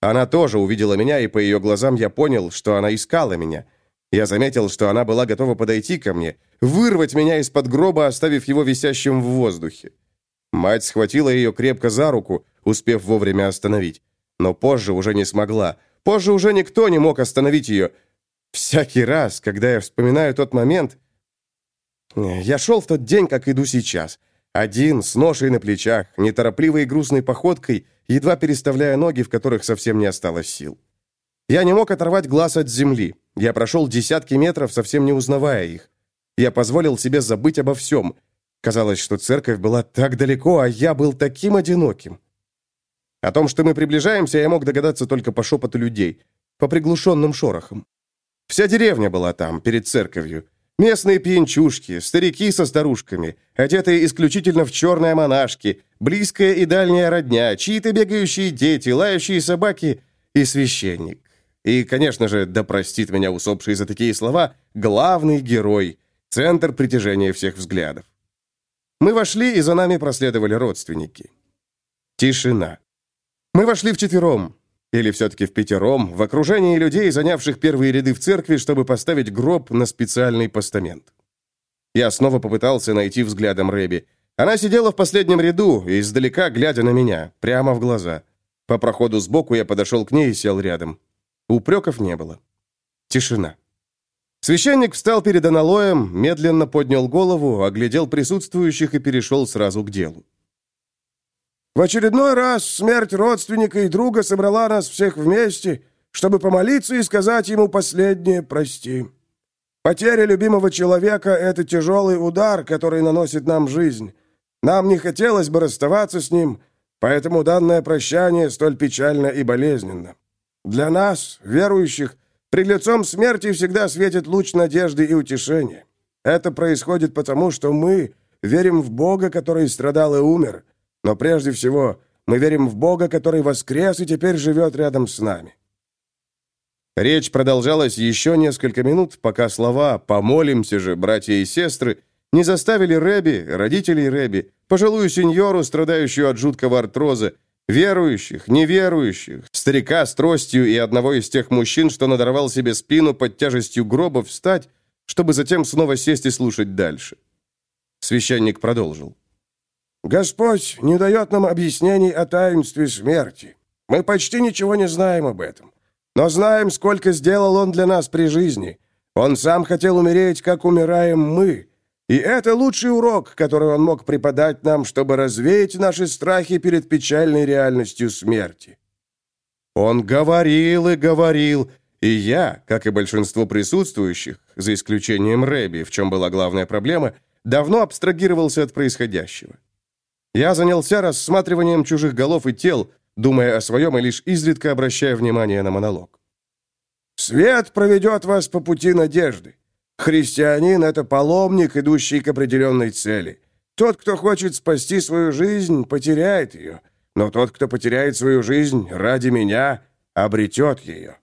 Она тоже увидела меня, и по ее глазам я понял, что она искала меня. Я заметил, что она была готова подойти ко мне, вырвать меня из-под гроба, оставив его висящим в воздухе. Мать схватила ее крепко за руку, успев вовремя остановить. Но позже уже не смогла. Позже уже никто не мог остановить ее. Всякий раз, когда я вспоминаю тот момент... Я шел в тот день, как иду сейчас. Один, с ношей на плечах, неторопливой и грустной походкой, едва переставляя ноги, в которых совсем не осталось сил. Я не мог оторвать глаз от земли. Я прошел десятки метров, совсем не узнавая их. Я позволил себе забыть обо всем. Казалось, что церковь была так далеко, а я был таким одиноким. О том, что мы приближаемся, я мог догадаться только по шепоту людей, по приглушенным шорохам. Вся деревня была там, перед церковью. Местные пьянчушки, старики со старушками, одетые исключительно в черные монашки, близкая и дальняя родня, чьи-то бегающие дети, лающие собаки и священник. И, конечно же, да простит меня усопший за такие слова, главный герой, центр притяжения всех взглядов. Мы вошли, и за нами проследовали родственники. Тишина. Мы вошли вчетвером, или все-таки в пятером, в окружении людей, занявших первые ряды в церкви, чтобы поставить гроб на специальный постамент. Я снова попытался найти взглядом Рэби. Она сидела в последнем ряду, издалека глядя на меня, прямо в глаза. По проходу сбоку я подошел к ней и сел рядом. Упреков не было. Тишина. Священник встал перед аналоем, медленно поднял голову, оглядел присутствующих и перешел сразу к делу. В очередной раз смерть родственника и друга собрала нас всех вместе, чтобы помолиться и сказать ему последнее «прости». Потеря любимого человека — это тяжелый удар, который наносит нам жизнь. Нам не хотелось бы расставаться с ним, поэтому данное прощание столь печально и болезненно. Для нас, верующих, пред лицом смерти всегда светит луч надежды и утешения. Это происходит потому, что мы верим в Бога, который страдал и умер — но прежде всего мы верим в Бога, который воскрес и теперь живет рядом с нами». Речь продолжалась еще несколько минут, пока слова «помолимся же, братья и сестры» не заставили Рэби, родителей Рэби, пожилую сеньору, страдающую от жуткого артроза, верующих, неверующих, старика с тростью и одного из тех мужчин, что надорвал себе спину под тяжестью гроба, встать, чтобы затем снова сесть и слушать дальше. Священник продолжил. Господь не дает нам объяснений о таинстве смерти. Мы почти ничего не знаем об этом. Но знаем, сколько сделал Он для нас при жизни. Он сам хотел умереть, как умираем мы. И это лучший урок, который Он мог преподать нам, чтобы развеять наши страхи перед печальной реальностью смерти. Он говорил и говорил, и я, как и большинство присутствующих, за исключением Рэби, в чем была главная проблема, давно абстрагировался от происходящего. Я занялся рассматриванием чужих голов и тел, думая о своем и лишь изредка обращая внимание на монолог. «Свет проведет вас по пути надежды. Христианин — это паломник, идущий к определенной цели. Тот, кто хочет спасти свою жизнь, потеряет ее, но тот, кто потеряет свою жизнь ради меня, обретет ее».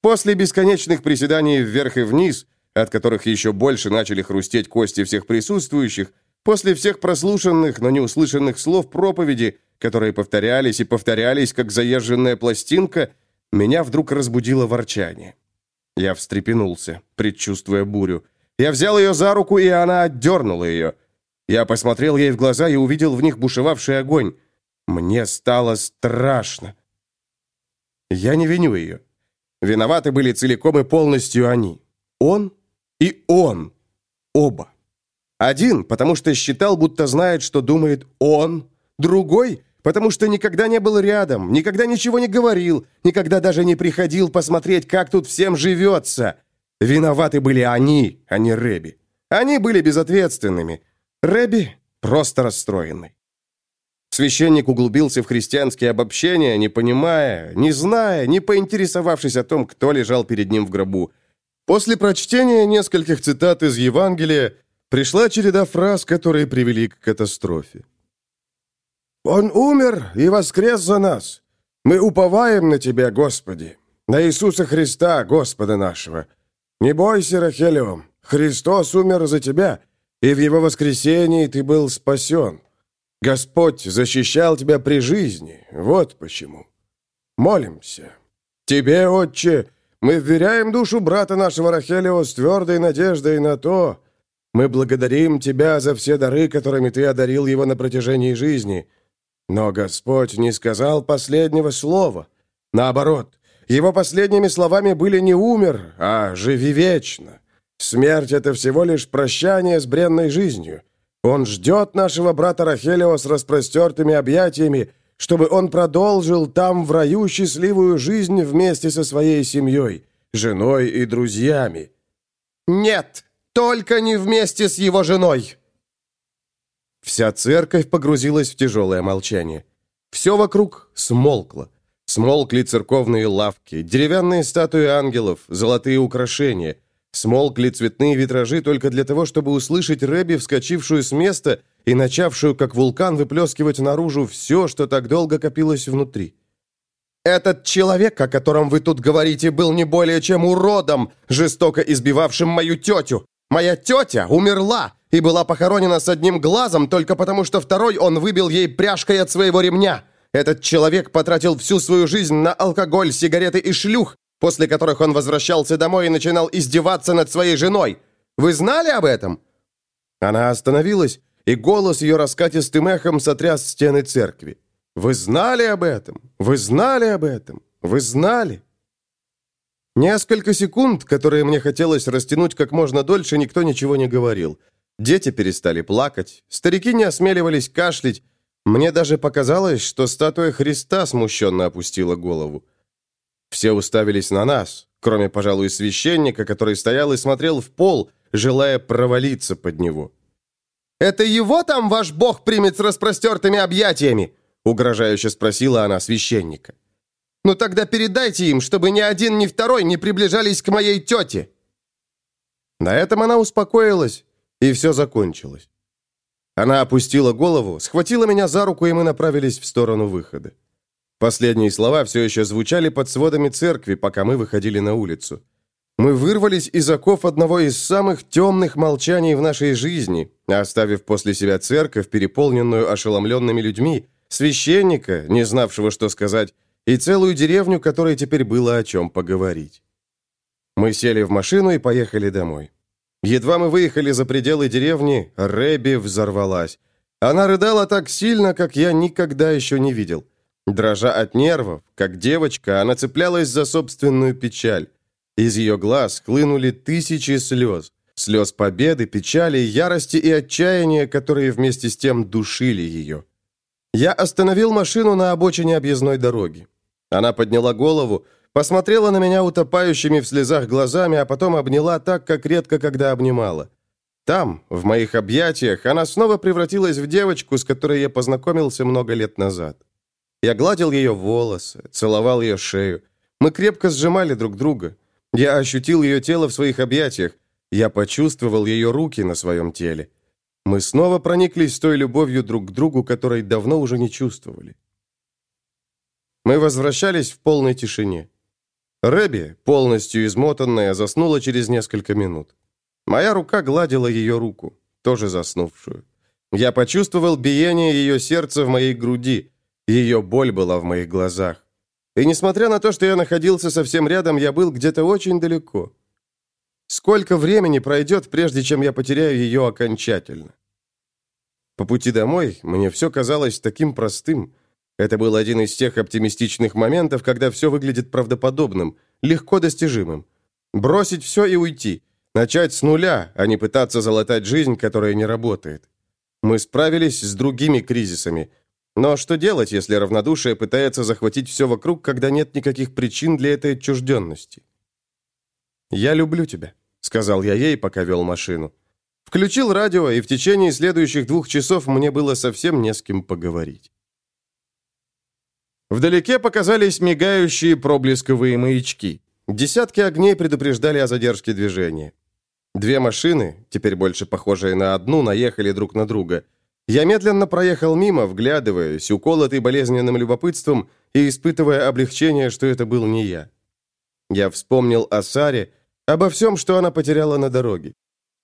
После бесконечных приседаний вверх и вниз, от которых еще больше начали хрустеть кости всех присутствующих, после всех прослушанных, но не услышанных слов проповеди, которые повторялись и повторялись, как заезженная пластинка, меня вдруг разбудило ворчание. Я встрепенулся, предчувствуя бурю. Я взял ее за руку, и она отдернула ее. Я посмотрел ей в глаза и увидел в них бушевавший огонь. Мне стало страшно. Я не виню ее. Виноваты были целиком и полностью они. Он и он. Оба. Один, потому что считал, будто знает, что думает он. Другой, потому что никогда не был рядом, никогда ничего не говорил, никогда даже не приходил посмотреть, как тут всем живется. Виноваты были они, а не Рэби. Они были безответственными. Рэби просто расстроенный. Священник углубился в христианские обобщения, не понимая, не зная, не поинтересовавшись о том, кто лежал перед ним в гробу. После прочтения нескольких цитат из Евангелия пришла череда фраз, которые привели к катастрофе. «Он умер и воскрес за нас. Мы уповаем на Тебя, Господи, на Иисуса Христа, Господа нашего. Не бойся, Рахелио, Христос умер за тебя, и в Его воскресении ты был спасен. Господь защищал тебя при жизни, вот почему. Молимся. Тебе, Отче, мы вверяем душу брата нашего Рахелио с твердой надеждой на то, мы благодарим Тебя за все дары, которыми Ты одарил его на протяжении жизни. Но Господь не сказал последнего слова. Наоборот, его последними словами были не «умер», а «живи вечно». Смерть — это всего лишь прощание с бренной жизнью. Он ждет нашего брата Рахелио с распростертыми объятиями, чтобы он продолжил там в раю счастливую жизнь вместе со своей семьей, женой и друзьями. «Нет, только не вместе с его женой!» Вся церковь погрузилась в тяжелое молчание. Все вокруг смолкло. Смолкли церковные лавки, деревянные статуи ангелов, золотые украшения — Смолкли цветные витражи только для того, чтобы услышать Рэби, вскочившую с места и начавшую, как вулкан, выплескивать наружу все, что так долго копилось внутри. «Этот человек, о котором вы тут говорите, был не более чем уродом, жестоко избивавшим мою тетю. Моя тетя умерла и была похоронена с одним глазом только потому, что второй он выбил ей пряжкой от своего ремня. Этот человек потратил всю свою жизнь на алкоголь, сигареты и шлюх, после которых он возвращался домой и начинал издеваться над своей женой. Вы знали об этом?» Она остановилась, и голос ее раскатистым эхом сотряс стены церкви. «Вы знали об этом? Вы знали об этом? Вы знали?» Несколько секунд, которые мне хотелось растянуть как можно дольше, никто ничего не говорил. Дети перестали плакать, старики не осмеливались кашлять. Мне даже показалось, что статуя Христа смущенно опустила голову. Все уставились на нас, кроме, пожалуй, священника, который стоял и смотрел в пол, желая провалиться под него. «Это его там ваш бог примет с распростертыми объятиями?» угрожающе спросила она священника. «Ну тогда передайте им, чтобы ни один, ни второй не приближались к моей тете!» На этом она успокоилась, и все закончилось. Она опустила голову, схватила меня за руку, и мы направились в сторону выхода. Последние слова все еще звучали под сводами церкви, пока мы выходили на улицу. Мы вырвались из оков одного из самых темных молчаний в нашей жизни, оставив после себя церковь, переполненную ошеломленными людьми, священника, не знавшего, что сказать, и целую деревню, которой теперь было о чем поговорить. Мы сели в машину и поехали домой. Едва мы выехали за пределы деревни, Рэби взорвалась. Она рыдала так сильно, как я никогда еще не видел. Дрожа от нервов, как девочка, она цеплялась за собственную печаль. Из ее глаз хлынули тысячи слез. Слез победы, печали, ярости и отчаяния, которые вместе с тем душили ее. Я остановил машину на обочине объездной дороги. Она подняла голову, посмотрела на меня утопающими в слезах глазами, а потом обняла так, как редко когда обнимала. Там, в моих объятиях, она снова превратилась в девочку, с которой я познакомился много лет назад. Я гладил ее волосы, целовал ее шею. Мы крепко сжимали друг друга. Я ощутил ее тело в своих объятиях. Я почувствовал ее руки на своем теле. Мы снова прониклись той любовью друг к другу, которой давно уже не чувствовали. Мы возвращались в полной тишине. Рэби, полностью измотанная, заснула через несколько минут. Моя рука гладила ее руку, тоже заснувшую. Я почувствовал биение ее сердца в моей груди. Ее боль была в моих глазах. И несмотря на то, что я находился совсем рядом, я был где-то очень далеко. Сколько времени пройдет, прежде чем я потеряю ее окончательно? По пути домой мне все казалось таким простым. Это был один из тех оптимистичных моментов, когда все выглядит правдоподобным, легко достижимым. Бросить все и уйти. Начать с нуля, а не пытаться залатать жизнь, которая не работает. Мы справились с другими кризисами. Но что делать, если равнодушие пытается захватить все вокруг, когда нет никаких причин для этой отчужденности? «Я люблю тебя», — сказал я ей, пока вел машину. Включил радио, и в течение следующих двух часов мне было совсем не с кем поговорить. Вдалеке показались мигающие проблесковые маячки. Десятки огней предупреждали о задержке движения. Две машины, теперь больше похожие на одну, наехали друг на друга. Я медленно проехал мимо, вглядываясь, уколотый болезненным любопытством и испытывая облегчение, что это был не я. Я вспомнил о Саре, обо всем, что она потеряла на дороге.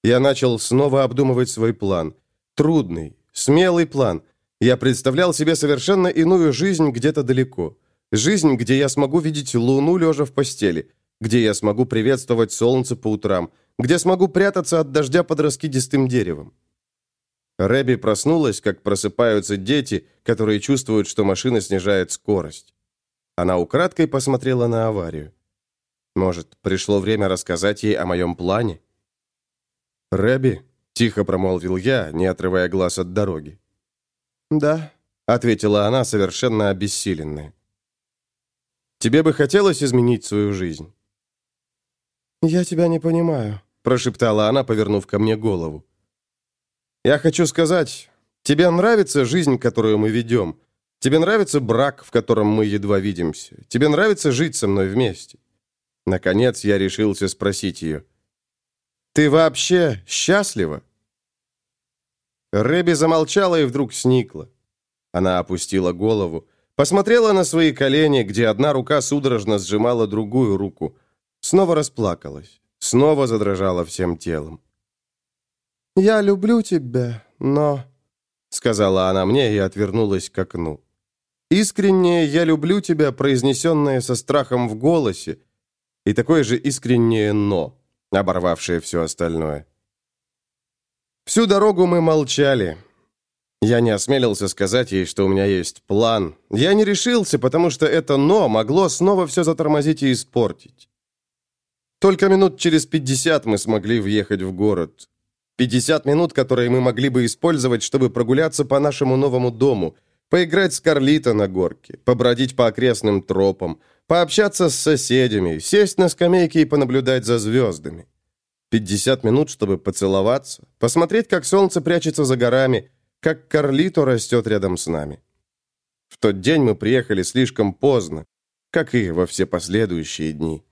Я начал снова обдумывать свой план. Трудный, смелый план. Я представлял себе совершенно иную жизнь где-то далеко. Жизнь, где я смогу видеть луну, лежа в постели, где я смогу приветствовать солнце по утрам, где смогу прятаться от дождя под раскидистым деревом. Рэби проснулась, как просыпаются дети, которые чувствуют, что машина снижает скорость. Она украдкой посмотрела на аварию. Может, пришло время рассказать ей о моем плане? «Рэби?» — тихо промолвил я, не отрывая глаз от дороги. «Да», — ответила она, совершенно обессиленная. «Тебе бы хотелось изменить свою жизнь?» «Я тебя не понимаю», — прошептала она, повернув ко мне голову. «Я хочу сказать, тебе нравится жизнь, которую мы ведем? Тебе нравится брак, в котором мы едва видимся? Тебе нравится жить со мной вместе?» Наконец я решился спросить ее. «Ты вообще счастлива?» Рэби замолчала и вдруг сникла. Она опустила голову, посмотрела на свои колени, где одна рука судорожно сжимала другую руку, Снова расплакалась, снова задрожала всем телом. «Я люблю тебя, но...» Сказала она мне и отвернулась к окну. Искреннее «я люблю тебя», произнесенное со страхом в голосе, и такое же искреннее «но», оборвавшее все остальное. Всю дорогу мы молчали. Я не осмелился сказать ей, что у меня есть план. Я не решился, потому что это «но» могло снова все затормозить и испортить. Только минут через 50 мы смогли въехать в город. 50 минут, которые мы могли бы использовать, чтобы прогуляться по нашему новому дому, поиграть с Карлито на горке, побродить по окрестным тропам, пообщаться с соседями, сесть на скамейке и понаблюдать за звездами. 50 минут, чтобы поцеловаться, посмотреть, как солнце прячется за горами, как Карлито растет рядом с нами. В тот день мы приехали слишком поздно, как и во все последующие дни.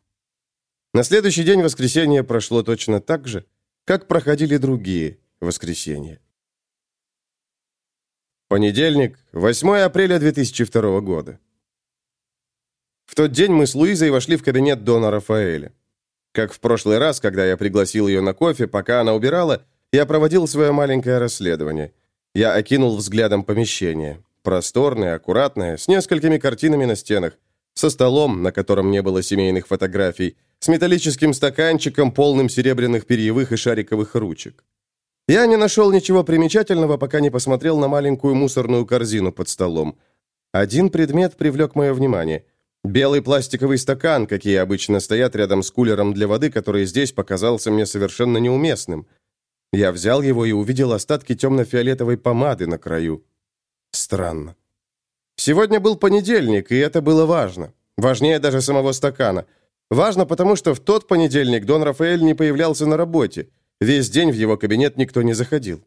На следующий день воскресенье прошло точно так же, как проходили другие воскресенья. Понедельник, 8 апреля 2002 года. В тот день мы с Луизой вошли в кабинет Дона Рафаэля. Как в прошлый раз, когда я пригласил ее на кофе, пока она убирала, я проводил свое маленькое расследование. Я окинул взглядом помещение. Просторное, аккуратное, с несколькими картинами на стенах, со столом, на котором не было семейных фотографий, с металлическим стаканчиком, полным серебряных перьевых и шариковых ручек. Я не нашел ничего примечательного, пока не посмотрел на маленькую мусорную корзину под столом. Один предмет привлек мое внимание. Белый пластиковый стакан, какие обычно стоят рядом с кулером для воды, который здесь показался мне совершенно неуместным. Я взял его и увидел остатки темно-фиолетовой помады на краю. Странно. Сегодня был понедельник, и это было важно. Важнее даже самого стакана. Важно, потому что в тот понедельник Дон Рафаэль не появлялся на работе. Весь день в его кабинет никто не заходил.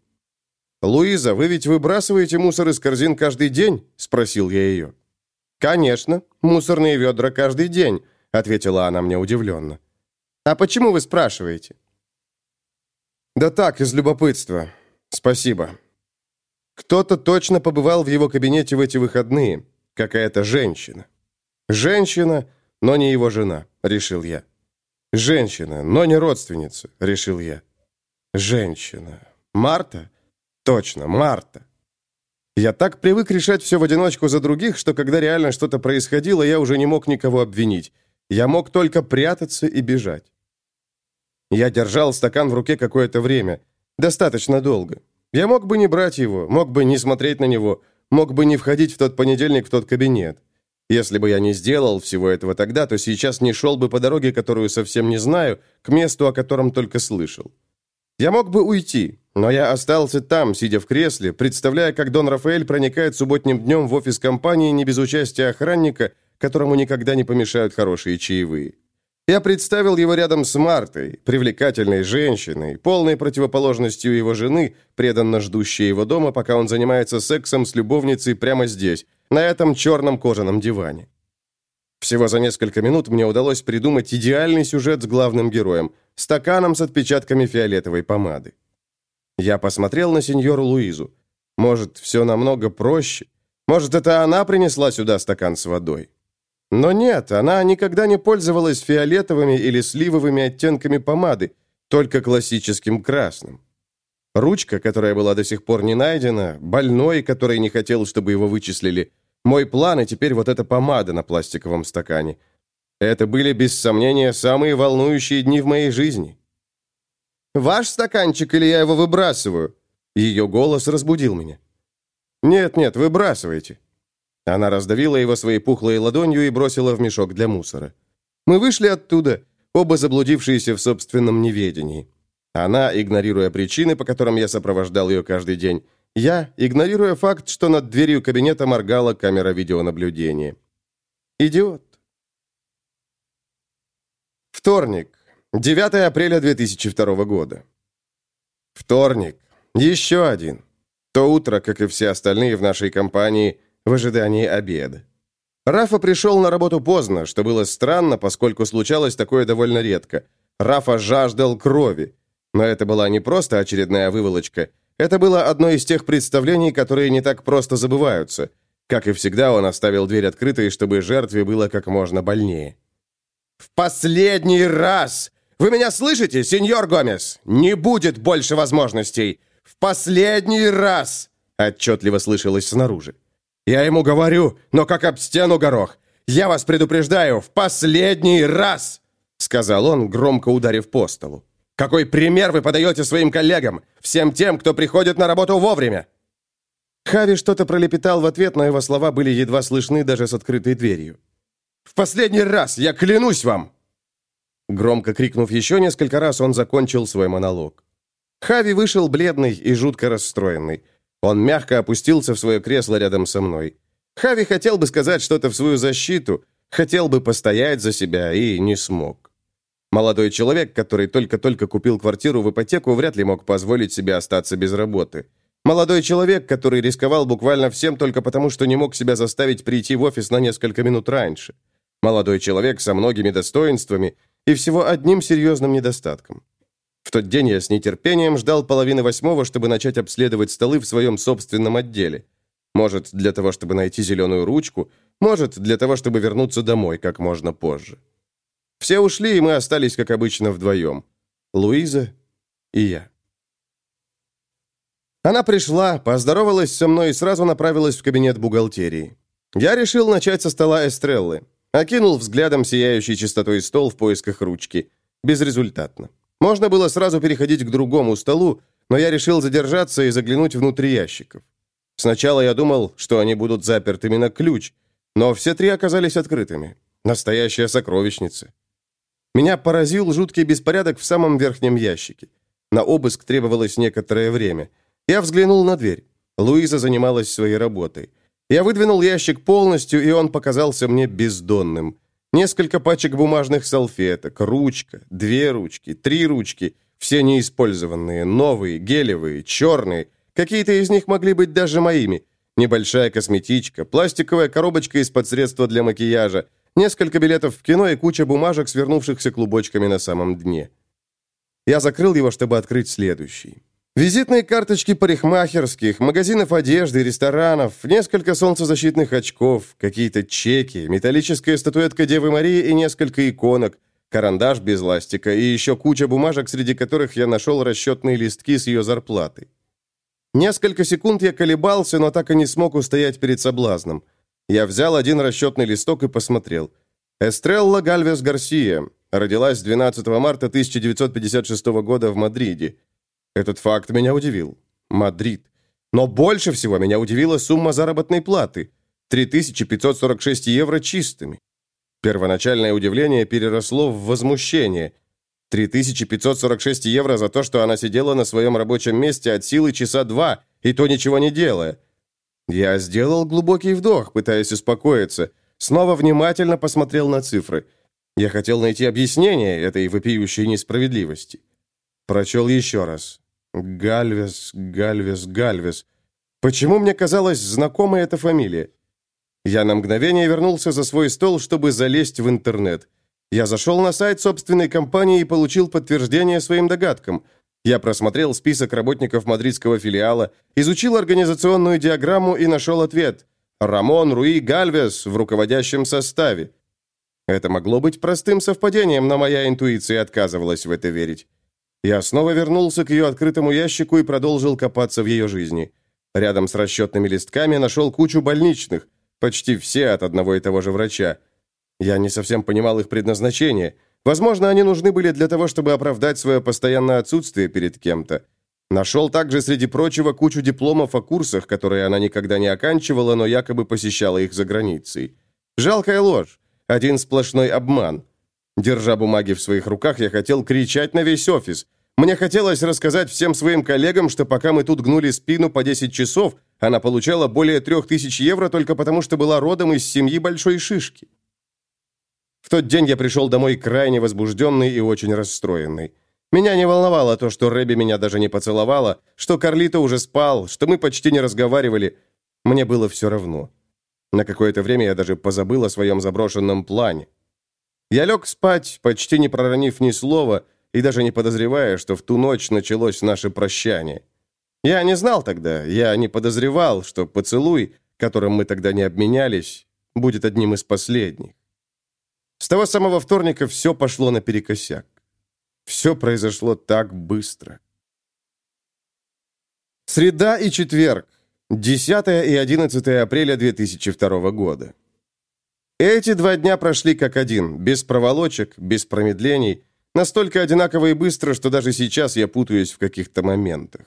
«Луиза, вы ведь выбрасываете мусор из корзин каждый день?» – спросил я ее. «Конечно, мусорные ведра каждый день», – ответила она мне удивленно. «А почему вы спрашиваете?» «Да так, из любопытства. Спасибо». Кто-то точно побывал в его кабинете в эти выходные. Какая-то женщина. Женщина, но не его жена, решил я. Женщина, но не родственница, решил я. Женщина. Марта? Точно, Марта. Я так привык решать все в одиночку за других, что когда реально что-то происходило, я уже не мог никого обвинить. Я мог только прятаться и бежать. Я держал стакан в руке какое-то время. Достаточно долго. Я мог бы не брать его, мог бы не смотреть на него, мог бы не входить в тот понедельник в тот кабинет. Если бы я не сделал всего этого тогда, то сейчас не шел бы по дороге, которую совсем не знаю, к месту, о котором только слышал. Я мог бы уйти, но я остался там, сидя в кресле, представляя, как Дон Рафаэль проникает субботним днем в офис компании не без участия охранника, которому никогда не помешают хорошие чаевые. Я представил его рядом с Мартой, привлекательной женщиной, полной противоположностью его жены, преданно ждущей его дома, пока он занимается сексом с любовницей прямо здесь, на этом черном кожаном диване. Всего за несколько минут мне удалось придумать идеальный сюжет с главным героем, стаканом с отпечатками фиолетовой помады. Я посмотрел на сеньору Луизу. Может, все намного проще? Может, это она принесла сюда стакан с водой? Но нет, она никогда не пользовалась фиолетовыми или сливовыми оттенками помады, только классическим красным. Ручка, которая была до сих пор не найдена, больной, который не хотел, чтобы его вычислили – мой план, и теперь вот эта помада на пластиковом стакане. Это были, без сомнения, самые волнующие дни в моей жизни. «Ваш стаканчик или я его выбрасываю?» Ее голос разбудил меня. «Нет, нет, выбрасывайте». Она раздавила его своей пухлой ладонью и бросила в мешок для мусора. Мы вышли оттуда, оба заблудившиеся в собственном неведении. Она, игнорируя причины, по которым я сопровождал ее каждый день, я, игнорируя факт, что над дверью кабинета моргала камера видеонаблюдения. Идиот. Вторник. 9 апреля 2002 года. Вторник. Еще один. То утро, как и все остальные в нашей компании, в ожидании обеда. Рафа пришел на работу поздно, что было странно, поскольку случалось такое довольно редко. Рафа жаждал крови. Но это была не просто очередная выволочка – это было одно из тех представлений, которые не так просто забываются. Как и всегда, он оставил дверь открытой, чтобы жертве было как можно больнее. «В последний раз! Вы меня слышите, сеньор Гомес? Не будет больше возможностей! В последний раз!» Отчетливо слышалось снаружи. «Я ему говорю, но как об стену горох. Я вас предупреждаю, в последний раз!» Сказал он, громко ударив по столу. Какой пример вы подаете своим коллегам, всем тем, кто приходит на работу вовремя?» Хави что-то пролепетал в ответ, но его слова были едва слышны даже с открытой дверью. «В последний раз, я клянусь вам!» Громко крикнув еще несколько раз, он закончил свой монолог. Хави вышел бледный и жутко расстроенный. Он мягко опустился в свое кресло рядом со мной. Хави хотел бы сказать что-то в свою защиту, хотел бы постоять за себя и не смог. Молодой человек, который только-только купил квартиру в ипотеку, вряд ли мог позволить себе остаться без работы. Молодой человек, который рисковал буквально всем только потому, что не мог себя заставить прийти в офис на несколько минут раньше. Молодой человек со многими достоинствами и всего одним серьезным недостатком. В тот день я с нетерпением ждал половины восьмого, чтобы начать обследовать столы в своем собственном отделе. Может, для того, чтобы найти зеленую ручку, может, для того, чтобы вернуться домой как можно позже. Все ушли, и мы остались, как обычно, вдвоем. Луиза и я. Она пришла, поздоровалась со мной и сразу направилась в кабинет бухгалтерии. Я решил начать со стола Эстреллы. Окинул взглядом сияющий чистотой стол в поисках ручки. Безрезультатно. Можно было сразу переходить к другому столу, но я решил задержаться и заглянуть внутрь ящиков. Сначала я думал, что они будут запертыми на ключ, но все три оказались открытыми. Настоящая сокровищница. Меня поразил жуткий беспорядок в самом верхнем ящике. На обыск требовалось некоторое время. Я взглянул на дверь. Луиза занималась своей работой. Я выдвинул ящик полностью, и он показался мне бездонным. Несколько пачек бумажных салфеток, ручка, две ручки, три ручки, все неиспользованные, новые, гелевые, черные. Какие-то из них могли быть даже моими. Небольшая косметичка, пластиковая коробочка из-под средства для макияжа, несколько билетов в кино и куча бумажек, свернувшихся клубочками на самом дне. Я закрыл его, чтобы открыть следующий. Визитные карточки парикмахерских, магазинов одежды, ресторанов, несколько солнцезащитных очков, какие-то чеки, металлическая статуэтка Девы Марии и несколько иконок, карандаш без ластика и еще куча бумажек, среди которых я нашел расчетные листки с ее зарплатой. Несколько секунд я колебался, но так и не смог устоять перед соблазном. Я взял один расчетный листок и посмотрел. Эстрелла Гальвес Гарсия. Родилась 12 марта 1956 года в Мадриде. Этот факт меня удивил. Мадрид. Но больше всего меня удивила сумма заработной платы. 3546 евро чистыми. Первоначальное удивление переросло в возмущение. 3546 евро за то, что она сидела на своем рабочем месте от силы часа два, и то ничего не делая. Я сделал глубокий вдох, пытаясь успокоиться. Снова внимательно посмотрел на цифры. Я хотел найти объяснение этой вопиющей несправедливости. Прочел еще раз. Гальвес, Гальвес, Гальвес. Почему мне казалась знакомой эта фамилия? Я на мгновение вернулся за свой стол, чтобы залезть в интернет. Я зашел на сайт собственной компании и получил подтверждение своим догадкам. Я просмотрел список работников мадридского филиала, изучил организационную диаграмму и нашел ответ. Рамон Руи Гальвес в руководящем составе. Это могло быть простым совпадением, но моя интуиция отказывалась в это верить. Я снова вернулся к ее открытому ящику и продолжил копаться в ее жизни. Рядом с расчетными листками нашел кучу больничных, почти все от одного и того же врача. Я не совсем понимал их предназначение. Возможно, они нужны были для того, чтобы оправдать свое постоянное отсутствие перед кем-то. Нашел также, среди прочего, кучу дипломов о курсах, которые она никогда не оканчивала, но якобы посещала их за границей. Жалкая ложь. Один сплошной обман. Держа бумаги в своих руках, я хотел кричать на весь офис. Мне хотелось рассказать всем своим коллегам, что пока мы тут гнули спину по 10 часов, она получала более 3000 евро только потому, что была родом из семьи большой шишки. В тот день я пришел домой крайне возбужденный и очень расстроенный. Меня не волновало то, что Рэби меня даже не поцеловала, что Карлито уже спал, что мы почти не разговаривали. Мне было все равно. На какое-то время я даже позабыл о своем заброшенном плане. Я лег спать, почти не проронив ни слова, и даже не подозревая, что в ту ночь началось наше прощание. Я не знал тогда, я не подозревал, что поцелуй, которым мы тогда не обменялись, будет одним из последних. С того самого вторника все пошло наперекосяк. Все произошло так быстро. Среда и четверг, 10 и 11 апреля 2002 года. Эти два дня прошли как один, без проволочек, без промедлений, настолько одинаково и быстро, что даже сейчас я путаюсь в каких-то моментах.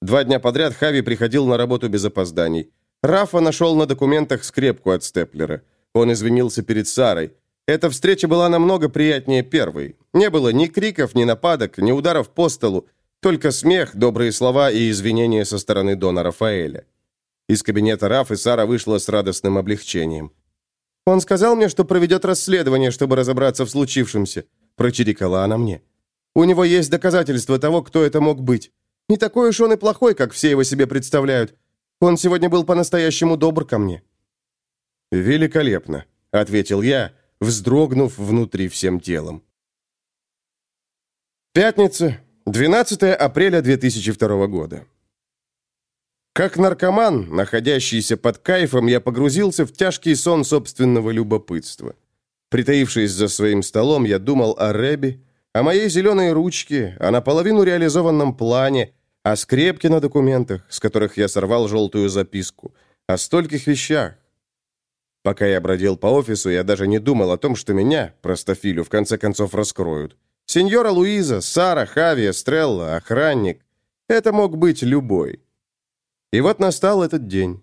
Два дня подряд Хави приходил на работу без опозданий. Рафа нашел на документах скрепку от степлера. Он извинился перед Сарой. Эта встреча была намного приятнее первой. Не было ни криков, ни нападок, ни ударов по столу, только смех, добрые слова и извинения со стороны Дона Рафаэля. Из кабинета Раф и Сара вышла с радостным облегчением. Он сказал мне, что проведет расследование, чтобы разобраться в случившемся», — прочирикала она мне. «У него есть доказательства того, кто это мог быть. Не такой уж он и плохой, как все его себе представляют. Он сегодня был по-настоящему добр ко мне». «Великолепно», — ответил я, вздрогнув внутри всем телом. Пятница, 12 апреля 2002 года. Как наркоман, находящийся под кайфом, я погрузился в тяжкий сон собственного любопытства. Притаившись за своим столом, я думал о Рэбе, о моей зеленой ручке, о наполовину реализованном плане, о скрепке на документах, с которых я сорвал желтую записку, о стольких вещах. Пока я бродил по офису, я даже не думал о том, что меня, простофилю, в конце концов раскроют. Сеньора Луиза, Сара, Хави, Стрелла, охранник. Это мог быть любой. И вот настал этот день.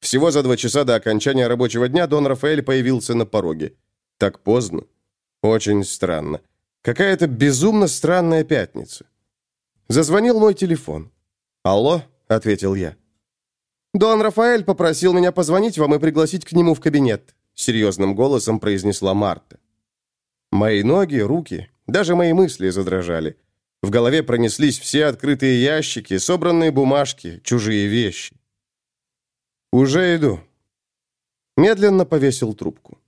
Всего за два часа до окончания рабочего дня Дон Рафаэль появился на пороге. Так поздно. Очень странно. Какая-то безумно странная пятница. Зазвонил мой телефон. «Алло?» — ответил я. «Дон Рафаэль попросил меня позвонить вам и пригласить к нему в кабинет», — серьезным голосом произнесла Марта. Мои ноги, руки, даже мои мысли задрожали. В голове пронеслись все открытые ящики, собранные бумажки, чужие вещи. «Уже иду». Медленно повесил трубку.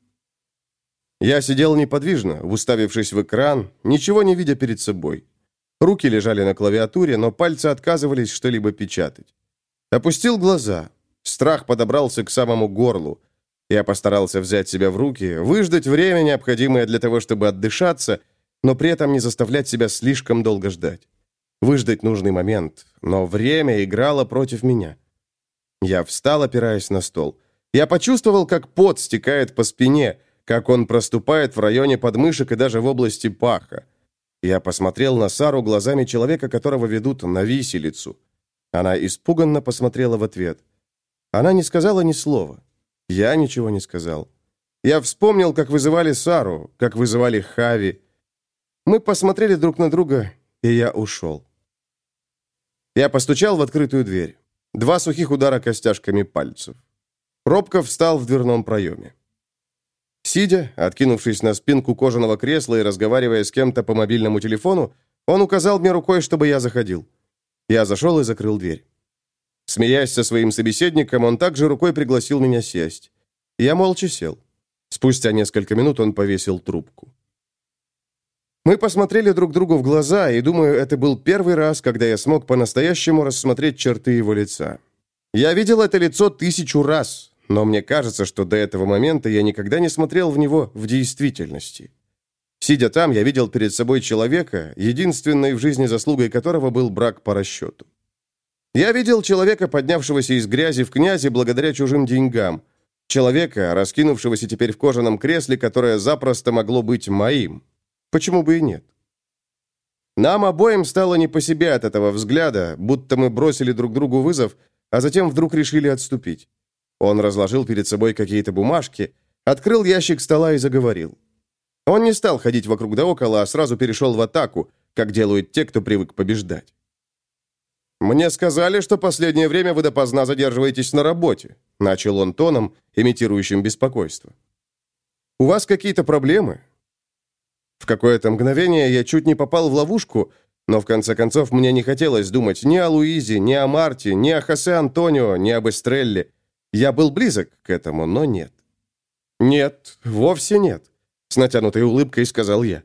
Я сидел неподвижно, уставившись в экран, ничего не видя перед собой. Руки лежали на клавиатуре, но пальцы отказывались что-либо печатать. Опустил глаза. Страх подобрался к самому горлу. Я постарался взять себя в руки, выждать время, необходимое для того, чтобы отдышаться, но при этом не заставлять себя слишком долго ждать. Выждать нужный момент, но время играло против меня. Я встал, опираясь на стол. Я почувствовал, как пот стекает по спине, как он проступает в районе подмышек и даже в области паха. Я посмотрел на Сару глазами человека, которого ведут на виселицу. Она испуганно посмотрела в ответ. Она не сказала ни слова. Я ничего не сказал. Я вспомнил, как вызывали Сару, как вызывали Хави. Мы посмотрели друг на друга, и я ушел. Я постучал в открытую дверь. Два сухих удара костяшками пальцев. Робко встал в дверном проеме. Сидя, откинувшись на спинку кожаного кресла и разговаривая с кем-то по мобильному телефону, он указал мне рукой, чтобы я заходил. Я зашел и закрыл дверь. Смеясь со своим собеседником, он также рукой пригласил меня сесть. Я молча сел. Спустя несколько минут он повесил трубку. Мы посмотрели друг другу в глаза, и, думаю, это был первый раз, когда я смог по-настоящему рассмотреть черты его лица. Я видел это лицо тысячу раз, но мне кажется, что до этого момента я никогда не смотрел в него в действительности. Сидя там, я видел перед собой человека, единственной в жизни заслугой которого был брак по расчету. Я видел человека, поднявшегося из грязи в князи благодаря чужим деньгам, человека, раскинувшегося теперь в кожаном кресле, которое запросто могло быть моим. Почему бы и нет? Нам обоим стало не по себе от этого взгляда, будто мы бросили друг другу вызов, а затем вдруг решили отступить. Он разложил перед собой какие-то бумажки, открыл ящик стола и заговорил. Он не стал ходить вокруг да около, а сразу перешел в атаку, как делают те, кто привык побеждать. «Мне сказали, что последнее время вы допоздна задерживаетесь на работе», начал он тоном, имитирующим беспокойство. «У вас какие-то проблемы?» В какое-то мгновение я чуть не попал в ловушку, но в конце концов мне не хотелось думать ни о Луизе, ни о Марте, ни о Хосе Антонио, ни об Эстрелле. Я был близок к этому, но нет. «Нет, вовсе нет», — с натянутой улыбкой сказал я.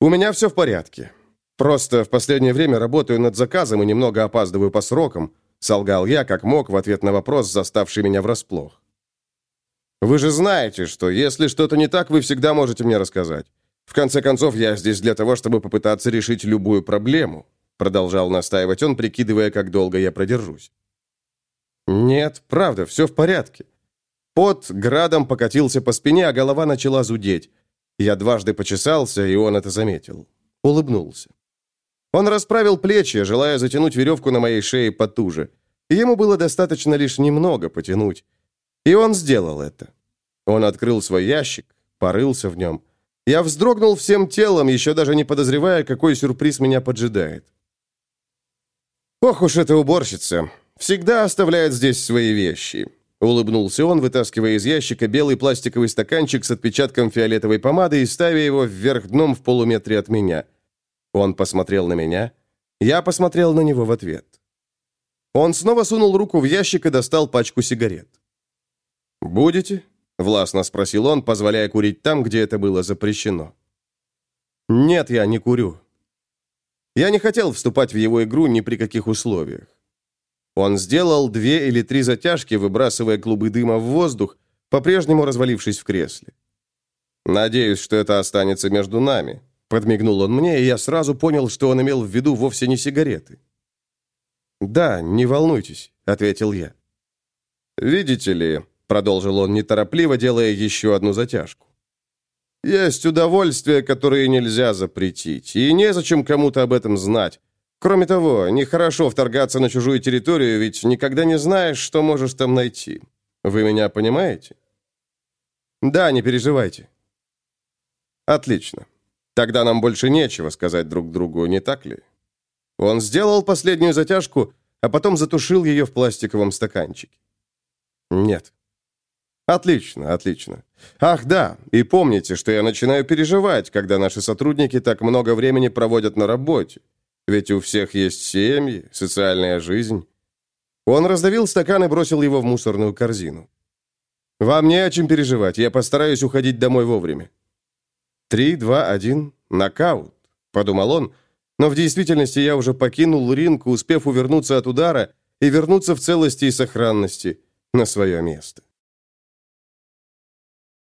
«У меня все в порядке. Просто в последнее время работаю над заказом и немного опаздываю по срокам», — солгал я, как мог, в ответ на вопрос, заставший меня врасплох. «Вы же знаете, что если что-то не так, вы всегда можете мне рассказать. В конце концов, я здесь для того, чтобы попытаться решить любую проблему», продолжал настаивать он, прикидывая, как долго я продержусь. «Нет, правда, все в порядке». Пот градом покатился по спине, а голова начала зудеть. Я дважды почесался, и он это заметил. Улыбнулся. Он расправил плечи, желая затянуть веревку на моей шее потуже. Ему было достаточно лишь немного потянуть. И он сделал это. Он открыл свой ящик, порылся в нем. Я вздрогнул всем телом, еще даже не подозревая, какой сюрприз меня поджидает. Ох уж эта уборщица. Всегда оставляет здесь свои вещи. Улыбнулся он, вытаскивая из ящика белый пластиковый стаканчик с отпечатком фиолетовой помады и ставя его вверх дном в полуметре от меня. Он посмотрел на меня. Я посмотрел на него в ответ. Он снова сунул руку в ящик и достал пачку сигарет. «Будете?» — властно спросил он, позволяя курить там, где это было запрещено. «Нет, я не курю». Я не хотел вступать в его игру ни при каких условиях. Он сделал две или три затяжки, выбрасывая клубы дыма в воздух, по-прежнему развалившись в кресле. «Надеюсь, что это останется между нами», — подмигнул он мне, и я сразу понял, что он имел в виду вовсе не сигареты. «Да, не волнуйтесь», — ответил я. «Видите ли», — продолжил он неторопливо, делая еще одну затяжку. «Есть удовольствия, которые нельзя запретить, и незачем кому-то об этом знать. Кроме того, нехорошо вторгаться на чужую территорию, ведь никогда не знаешь, что можешь там найти. Вы меня понимаете? Да, не переживайте. Отлично. Тогда нам больше нечего сказать друг другу, не так ли? Он сделал последнюю затяжку, а потом затушил ее в пластиковом стаканчике. Нет. Отлично, отлично. Ах, да, и помните, что я начинаю переживать, когда наши сотрудники так много времени проводят на работе. Ведь у всех есть семьи, социальная жизнь. Он раздавил стакан и бросил его в мусорную корзину. «Вам не о чем переживать, я постараюсь уходить домой вовремя». «Три, два, один, нокаут», — подумал он, но в действительности я уже покинул ринг, успев увернуться от удара и вернуться в целости и сохранности на свое место.